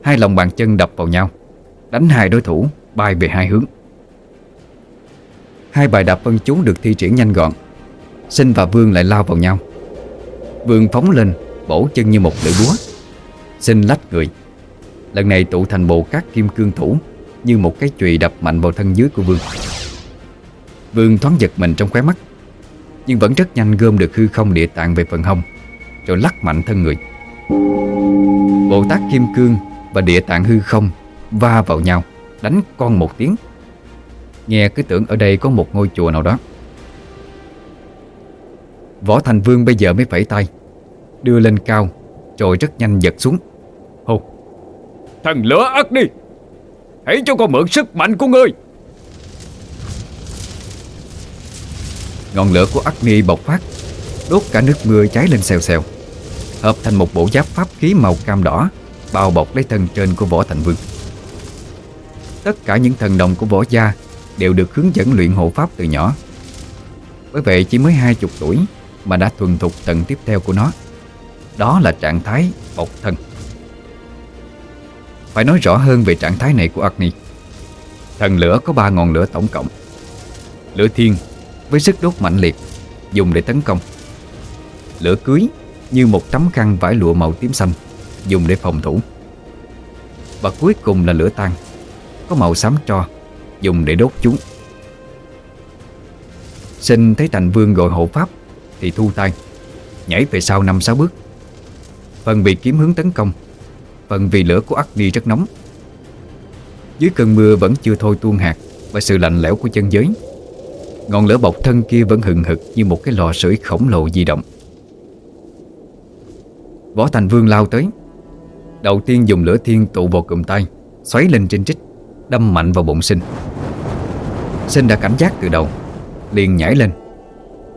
Hai lòng bàn chân đập vào nhau. Đánh hai đối thủ, bay về hai hướng. Hai bài đạp vân chú được thi triển nhanh gọn. Sinh và Vương lại lao vào nhau. Vương phóng lên, Bổ chân như một lưỡi búa. Sinh lách người. Lần này tụ thành bộ các kim cương thủ, Như một cái chùy đập mạnh vào thân dưới của Vương. Vương thoáng giật mình trong khóe mắt. Nhưng vẫn rất nhanh gom được hư không địa tạng về phần hông, Rồi lắc mạnh thân người. Bồ Tát Kim Cương và địa tạng hư không Va vào nhau, Đánh con một tiếng. Nghe cứ tưởng ở đây có một ngôi chùa nào đó. Võ Thành Vương bây giờ mới phẩy tay, Đưa lên cao, Rồi rất nhanh giật xuống. Hô, Thần lửa ất đi! Hãy cho con mượn sức mạnh của ngươi! Ngọn lửa của Agni bộc phát, Đốt cả nước mưa cháy lên xèo xèo, Hợp thành một bộ giáp pháp khí màu cam đỏ, Bao bọc lấy thân trên của Võ Thành Vương. Tất cả những thần đồng của võ gia Đều được hướng dẫn luyện hộ pháp từ nhỏ. Bởi vậy chỉ mới hai chục tuổi Mà đã thuần thục tầng tiếp theo của nó. Đó là trạng thái bộc thân. Phải nói rõ hơn về trạng thái này của Agni Thần lửa có ba ngọn lửa tổng cộng. Lửa thiên với sức đốt mạnh liệt, Dùng để tấn công. Lửa cưới như một tấm khăn vải lụa màu tím xanh, Dùng để phòng thủ. Và cuối cùng là lửa tan, Có màu xám tro, Dùng để đốt chúng. Sinh thấy thành vương gọi hộ pháp Thì thu tay, Nhảy về sau năm sáu bước. Phần vì kiếm hướng tấn công, Phần vì lửa của Agni rất nóng. Dưới cơn mưa vẫn chưa thôi tuôn hạt Và sự lạnh lẽo của chân giới Ngọn lửa bọc thân kia vẫn hừng hực Như một cái lò sưởi khổng lồ di động. Võ Thành Vương lao tới. Đầu tiên dùng lửa thiên tụ vào cụm tay, Xoáy lên trên trích, Đâm mạnh vào bụng sinh. Sinh đã cảnh giác từ đầu, Liền nhảy lên.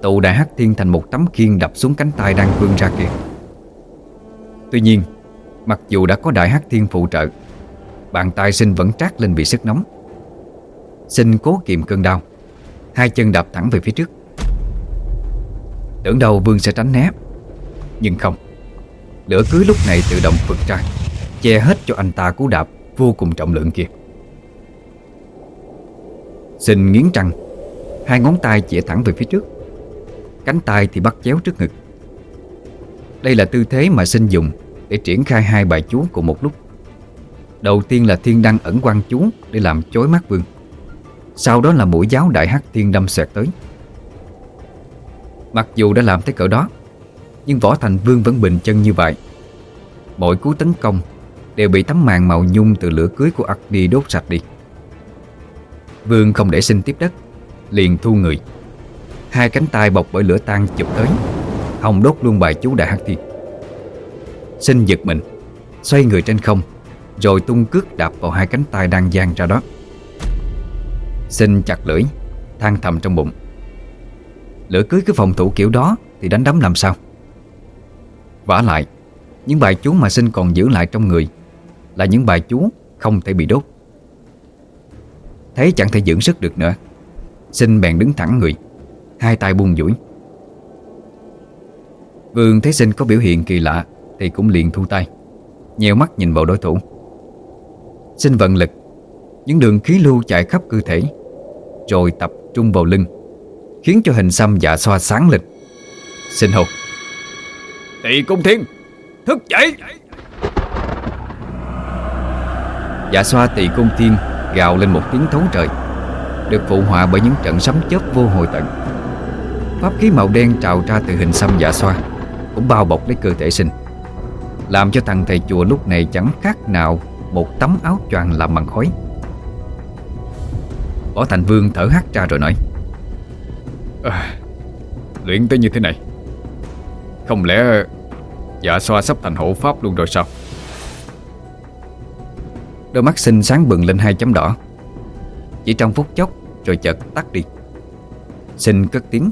Tụ đại hắc thiên thành một tấm khiên đập xuống cánh tay đang vươn ra kia Tuy nhiên, Mặc dù đã có đại hắc thiên phụ trợ, Bàn tay sinh vẫn trát lên bị sức nóng. Sinh cố kiềm cơn đau Hai chân đạp thẳng về phía trước. Tưởng đầu Vương sẽ tránh né, Nhưng không. Lửa cưới lúc này tự động vượt ra, Che hết cho anh ta cú đạp Vô cùng trọng lượng kia. Sinh nghiến răng, Hai ngón tay chĩa thẳng về phía trước. Cánh tay thì bắt chéo trước ngực. Đây là tư thế mà sinh dùng Để triển khai hai bài chú cùng một lúc. Đầu tiên là thiên đăng ẩn quan chú Để làm chối mắt vương. Sau đó là mũi giáo đại hắc thiên đâm xẹt tới. Mặc dù đã làm tới cỡ đó, Nhưng võ thành vương vẫn bình chân như vậy. Mỗi cú tấn công Đều bị tấm màn màu nhung từ lửa cưới của Agni đốt sạch đi. Vương không để sinh tiếp đất, Liền thu người. Hai cánh tay bọc bởi lửa tan chụp tới, Hồng đốt luôn bài chú đại hắc thiên Sinh giật mình, Xoay người trên không, Rồi tung cước đạp vào hai cánh tay đang giang ra đó. Sinh chặt lưỡi, than thầm trong bụng. Lửa cưới cái phòng thủ kiểu đó Thì đánh đấm làm sao? Vả lại, Những bài chú mà sinh còn giữ lại trong người Là những bài chú không thể bị đốt. Thấy chẳng thể dưỡng sức được nữa. Sinh bèn đứng thẳng người, Hai tay buông duỗi. Vương thấy sinh có biểu hiện kỳ lạ Thì cũng liền thu tay, Nheo mắt nhìn vào đối thủ. Sinh vận lực, Những đường khí lưu chạy khắp cơ thể. Rồi tập trung vào lưng Khiến cho hình xăm dạ xoa sáng lên. Sinh hồn Tỳ cung thiên Thức dậy. Dạ xoa tỳ cung thiên Gào lên một tiếng thấu trời Được phụ họa bởi những trận sấm chớp vô hồi tận. Pháp khí màu đen trào ra từ hình xăm dạ xoa Cũng bao bọc lấy cơ thể sinh Làm cho thằng thầy chùa lúc này chẳng khác nào Một tấm áo choàng làm bằng khói Võ Thành Vương thở hắt ra rồi nói à, Luyện tới như thế này Không lẽ Dạ xoa sắp thành hộ pháp luôn rồi sao? Đôi mắt xinh sáng bừng lên hai chấm đỏ. Chỉ trong phút chốc Rồi chợt tắt đi. Sinh cất tiếng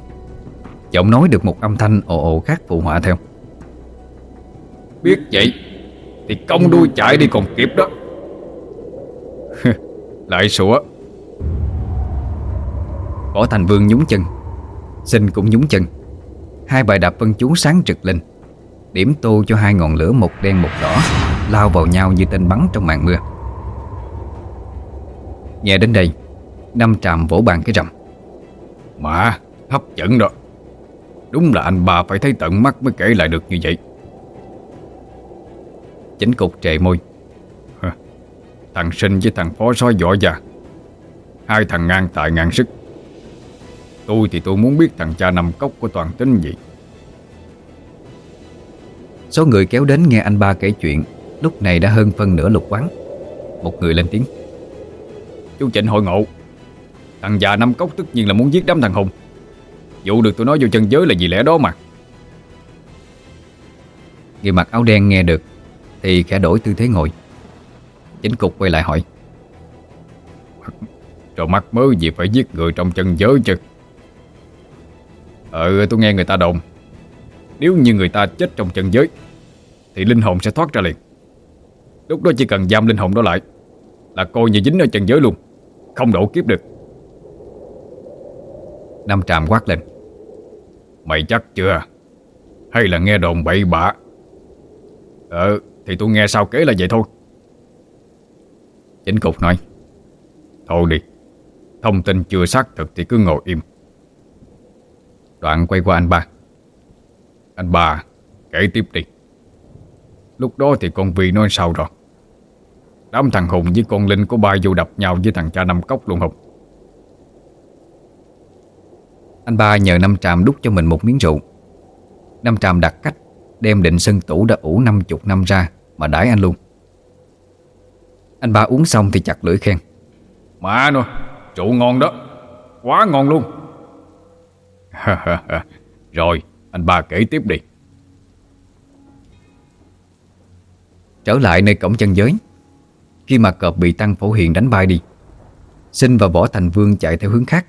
Giọng nói được một âm thanh ồ ồ khác phụ họa theo. Biết vậy Thì công đuôi chạy đi còn kịp đó. (laughs) Lại sủa Võ Thành Vương nhúng chân. Sinh cũng nhúng chân. Hai bài đạp vân chú sáng trực lên. Điểm tô cho hai ngọn lửa một đen một đỏ Lao vào nhau như tên bắn trong màn mưa. Nghe đến đây Năm tràm vỗ bàn cái rầm Mà hấp dẫn đó. Đúng là anh bà phải thấy tận mắt mới kể lại được như vậy. Chính cục trệ môi? Thằng sinh với thằng phó sói võ già Hai thằng ngang tài ngang sức Tôi thì tôi muốn biết thằng cha nằm cốc của toàn tính gì. Số người kéo đến nghe anh ba kể chuyện Lúc này đã hơn phân nửa lục quán. Một người lên tiếng. Chú Trịnh hội ngộ. Thằng già năm cốc tất nhiên là muốn giết đám thằng Hùng. Dụ được tôi nói vô chân giới là gì lẽ đó mà. Người mặc áo đen nghe được Thì khẽ đổi tư thế ngồi. Chính cục quay lại hỏi. Rồi mắc mớ gì phải giết người trong chân giới chứ Ờ tôi nghe người ta đồn. Nếu như người ta chết trong trần giới, Thì linh hồn sẽ thoát ra liền. Lúc đó chỉ cần giam linh hồn đó lại, Là coi như dính ở trần giới luôn, Không đổ kiếp được. Năm tràm quát lên. Mày chắc chưa? Hay là nghe đồn bậy bạ? Ờ Thì tôi nghe sao kế là vậy thôi. Chính cục nói. Thôi đi. Thông tin chưa xác thực thì cứ ngồi im. Đoạn quay qua anh ba. Anh ba Kể tiếp đi. Lúc đó thì con Vi nói sao rồi? Đám thằng Hùng với con Linh có bay vô đập nhau với thằng cha Năm Cốc luôn không? Anh ba nhờ Năm Tràm đút cho mình một miếng rượu. Năm Tràm đặt cách Đem định sân tủ đã ủ năm chục năm ra Mà đãi anh luôn. Anh ba uống xong thì chặt lưỡi khen. Mà nó Rượu ngon đó. Quá ngon luôn (laughs) Rồi, anh ba kể tiếp đi. Trở lại nơi cổng chân giới. Khi mà cọp bị Tăng Phổ Hiền đánh bay đi, Sinh và Võ Thành Vương chạy theo hướng khác.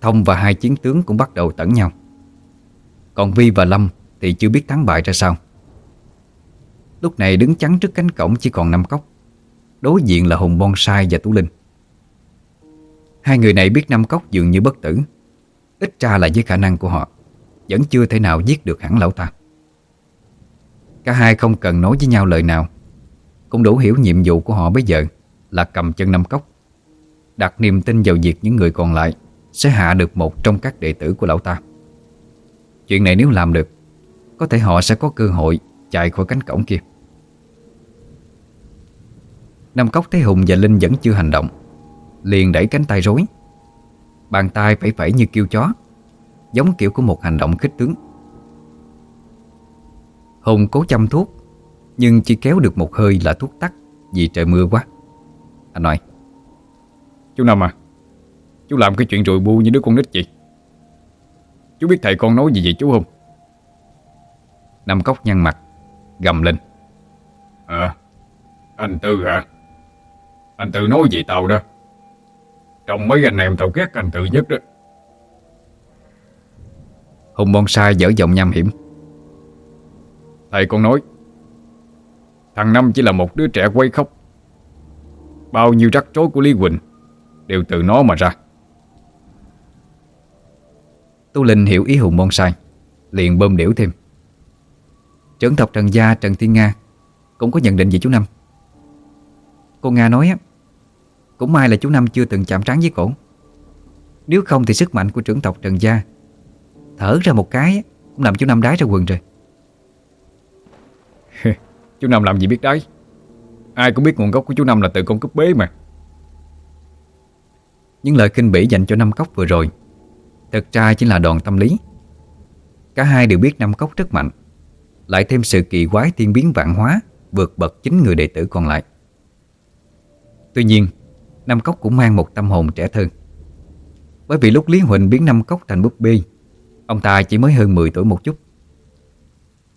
Thông và hai chiến tướng cũng bắt đầu tẩn nhau. Còn Vi và Lâm thì chưa biết thắng bại ra sao. Lúc này đứng chắn trước cánh cổng chỉ còn năm cốc. Đối diện là Hùng Bonsai và Tú Linh. Hai người này biết năm cốc dường như bất tử. Ít ra là với khả năng của họ, Vẫn chưa thể nào giết được hẳn lão ta. Cả hai không cần nói với nhau lời nào, Cũng đủ hiểu nhiệm vụ của họ bây giờ Là cầm chân năm cốc. Đặt niềm tin vào việc những người còn lại Sẽ hạ được một trong các đệ tử của lão ta. Chuyện này nếu làm được, Có thể họ sẽ có cơ hội Chạy khỏi cánh cổng kia. Năm cốc thấy Hùng và Linh vẫn chưa hành động, Liền đẩy cánh tay rối. Bàn tay phải phẩy như kêu chó Giống kiểu của một hành động khích tướng. Hùng cố chăm thuốc Nhưng chỉ kéo được một hơi là thuốc tắt Vì trời mưa quá. Anh nói Chú Năm à Chú làm cái chuyện rùi bu như đứa con nít vậy. Chú biết thầy con nói gì vậy chú không Năm cốc nhăn mặt Gầm lên. À Anh Tư hả? Anh Tư nói gì tao đó trong mấy anh em tao ghét anh tự nhất đó. Hùng bonsai dở giọng nham hiểm. Thầy con nói, Thằng Năm chỉ là một đứa trẻ quay khóc. Bao nhiêu rắc rối của Lý Quỳnh Đều từ nó mà ra. Tu Linh hiểu ý Hùng bonsai Liền bơm điểu thêm. Trưởng tộc Trần Gia Trần Thiên Nga Cũng có nhận định về chú Năm. Cô Nga nói á cũng may là chú Năm chưa từng chạm trán với cổ. Nếu không thì sức mạnh của trưởng tộc Trần Gia Thở ra một cái Cũng làm chú Năm đái ra quần rồi. (laughs) Chú Năm làm gì biết đấy? Ai cũng biết nguồn gốc của chú Năm là từ con cúp bế mà. Những lời kinh bỉ dành cho Năm Cốc vừa rồi Thực ra chỉ là đòn tâm lý. Cả hai đều biết Năm Cốc rất mạnh Lại thêm sự kỳ quái thiên biến vạn hóa Vượt bậc chính người đệ tử còn lại. Tuy nhiên Năm Cốc cũng mang một tâm hồn trẻ thơ. Bởi vì lúc Lý Huỳnh biến Năm Cốc thành búp bê, Ông ta chỉ mới hơn 10 tuổi một chút.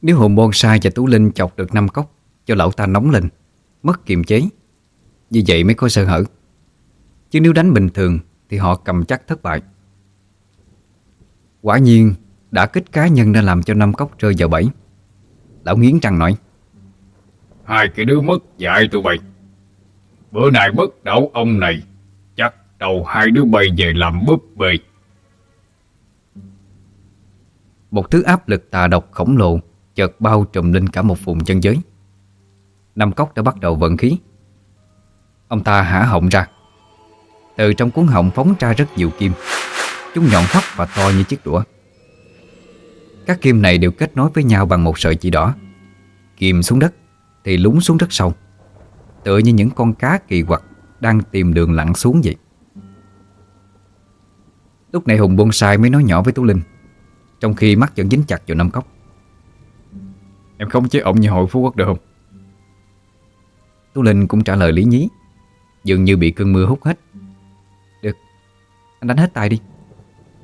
Nếu hồn bonsai và Tú Linh chọc được Năm Cốc, Cho lão ta nóng lên, Mất kiềm chế, Như vậy mới có sơ hở. Chứ nếu đánh bình thường, Thì họ cầm chắc thất bại. Quả nhiên, Đã kích cá nhân đã làm cho Năm Cốc rơi vào bẫy. Lão nghiến răng nói, Hai cái đứa mất, dạy tụi bay. Bữa nay bất đậu ông này. Chắc đầu hai đứa bay về làm búp bê. Một thứ áp lực tà độc khổng lồ Chợt bao trùm lên cả một vùng chân giới. Năm cốc đã bắt đầu vận khí. Ông ta hả họng ra. Từ trong cuốn họng phóng ra rất nhiều kim. Chúng nhọn hoắt và to như chiếc đũa. Các kim này đều kết nối với nhau bằng một sợi chỉ đỏ. Kim xuống đất Thì lún xuống rất sâu Tựa như những con cá kỳ quặc Đang tìm đường lặn xuống vậy. Lúc này Hùng bonsai mới nói nhỏ với Tú Linh Trong khi mắt vẫn dính chặt vào năm cốc Em không chế ổng như hội Phú Quốc được không? Tú Linh cũng trả lời lý nhí Dường như bị cơn mưa hút hết. Được Anh đánh hết tay đi.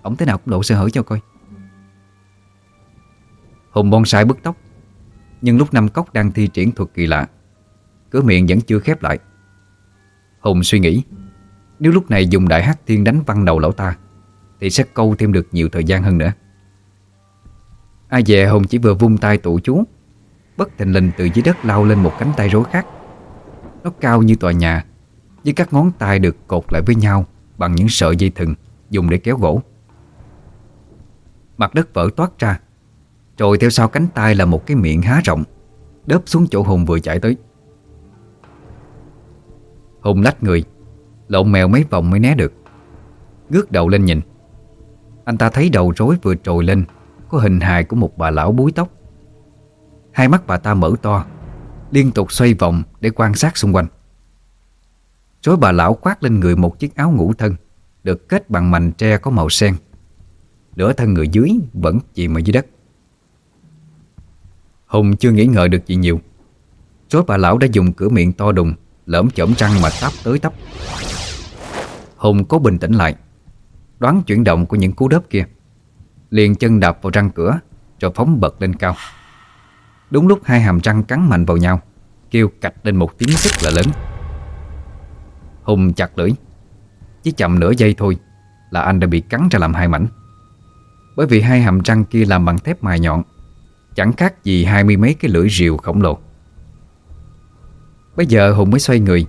Ổng thế nào cũng lộ sơ hở cho coi. Hùng bonsai bứt tóc Nhưng lúc năm cốc đang thi triển thuật kỳ lạ Cửa miệng vẫn chưa khép lại. Hùng suy nghĩ, Nếu lúc này dùng đại hắc thiên đánh văng đầu lão ta, Thì sẽ câu thêm được nhiều thời gian hơn nữa. Ai dè Hùng chỉ vừa vung tay tụ chú, Bất thình lình từ dưới đất lao lên một cánh tay rối khác. Nó cao như tòa nhà, Với các ngón tay được cột lại với nhau Bằng những sợi dây thừng Dùng để kéo gỗ. Mặt đất vỡ toát ra Rồi theo sau cánh tay là một cái miệng há rộng, Đớp xuống chỗ Hùng vừa chạy tới. Hùng lách người. Lộn mèo mấy vòng mới né được. Ngước đầu lên nhìn. Anh ta thấy đầu rối vừa trồi lên, Có hình hài của một bà lão búi tóc. Hai mắt bà ta mở to, Liên tục xoay vòng để quan sát xung quanh. Rối bà lão khoác lên người một chiếc áo ngủ thân, Được kết bằng mành tre có màu sen. Nửa thân người dưới vẫn chìm ở dưới đất. Hùng chưa nghĩ ngợi được gì nhiều. Rối bà lão đã dùng cửa miệng to đùng Lỡm chởm răng mà tắp tới tấp. Hùng cố bình tĩnh lại, Đoán chuyển động của những cú đớp kia. Liền chân đạp vào răng cửa, Rồi phóng bật lên cao. Đúng lúc hai hàm răng cắn mạnh vào nhau, Kêu cạch lên một tiếng rất là lớn. Hùng chặt lưỡi, Chỉ chậm nửa giây thôi là anh đã bị cắn ra làm hai mảnh. Bởi vì hai hàm răng kia làm bằng thép mài nhọn, Chẳng khác gì hai mươi mấy cái lưỡi rìu khổng lồ. Bây giờ Hùng mới xoay người,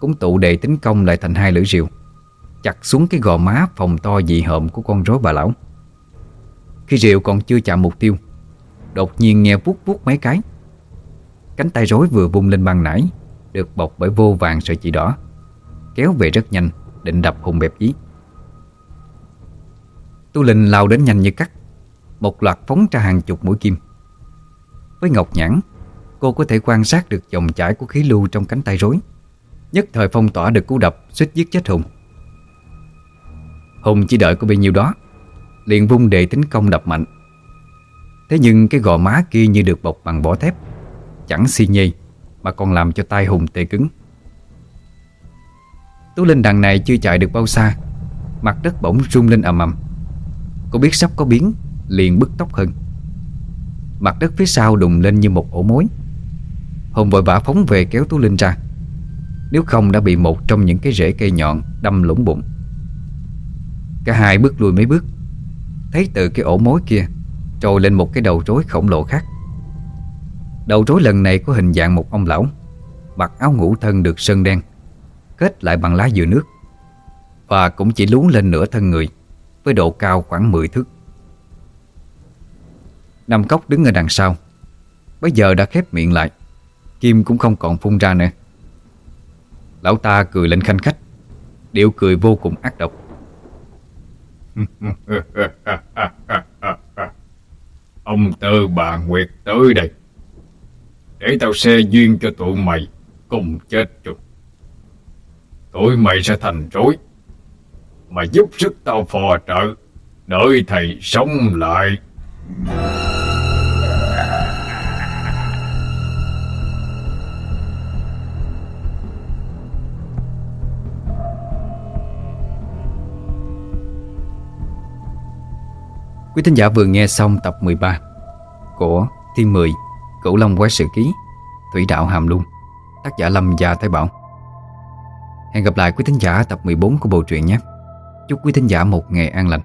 Cũng tụ đệ tính công lại thành hai lưỡi rìu, Chặt xuống cái gò má phòng to dị hợm của con rối bà lão. Khi rìu còn chưa chạm mục tiêu, Đột nhiên nghe vuốt vuốt mấy cái. Cánh tay rối vừa vung lên băng nải Được bọc bởi vô vàng sợi chỉ đỏ, Kéo về rất nhanh, Định đập Hùng bẹp dí. Tu Linh lao đến nhanh như cắt, Một loạt phóng ra hàng chục mũi kim. Với Ngọc Nhãn Cô có thể quan sát được dòng chảy của khí lưu trong cánh tay rối. Nhất thời phong tỏa được cú đập, Suýt giết chết Hùng. Hùng chỉ đợi có bấy nhiêu đó, Liền vung đệ tính công đập mạnh. Thế nhưng cái gò má kia như được bọc bằng vỏ thép, Chẳng xi nhây Mà còn làm cho tay Hùng tê cứng. Tú Linh đằng này chưa chạy được bao xa, Mặt đất bỗng rung lên ầm ầm. Cô biết sắp có biến, Liền bứt tốc hơn. Mặt đất phía sau đùng lên như một ổ mối. Hùng vội vã phóng về kéo Tú Linh ra. Nếu không đã bị một trong những cái rễ cây nhọn Đâm lũng bụng. Cả hai bước lùi mấy bước, Thấy từ cái ổ mối kia Trồi lên một cái đầu rối khổng lồ khác. Đầu rối lần này có hình dạng một ông lão, Mặc áo ngủ thân được sơn đen, Kết lại bằng lá dừa nước. Và cũng chỉ lún lên nửa thân người, Với độ cao khoảng 10 thước. Nam Cốc đứng ở đằng sau Bây giờ đã khép miệng lại. Kim cũng không còn phun ra nữa. Lão ta cười lên khanh khách, Điệu cười vô cùng ác độc. (laughs) Ông tơ bà Nguyệt tới đây, Để tao xe duyên cho tụi mày Cùng chết chung. Tụi mày sẽ thành rối, Mà giúp sức tao phò trợ, Đợi thầy sống lại. Quý thính giả vừa nghe xong tập 13 của Thiên Mười, Cửu Long Quái Sự Ký, Thủy Đạo Hàm Luân, tác giả Lâm Gia Thái Bảo. Hẹn gặp lại quý thính giả tập 14 của bộ truyện nhé. Chúc quý thính giả một ngày an lành.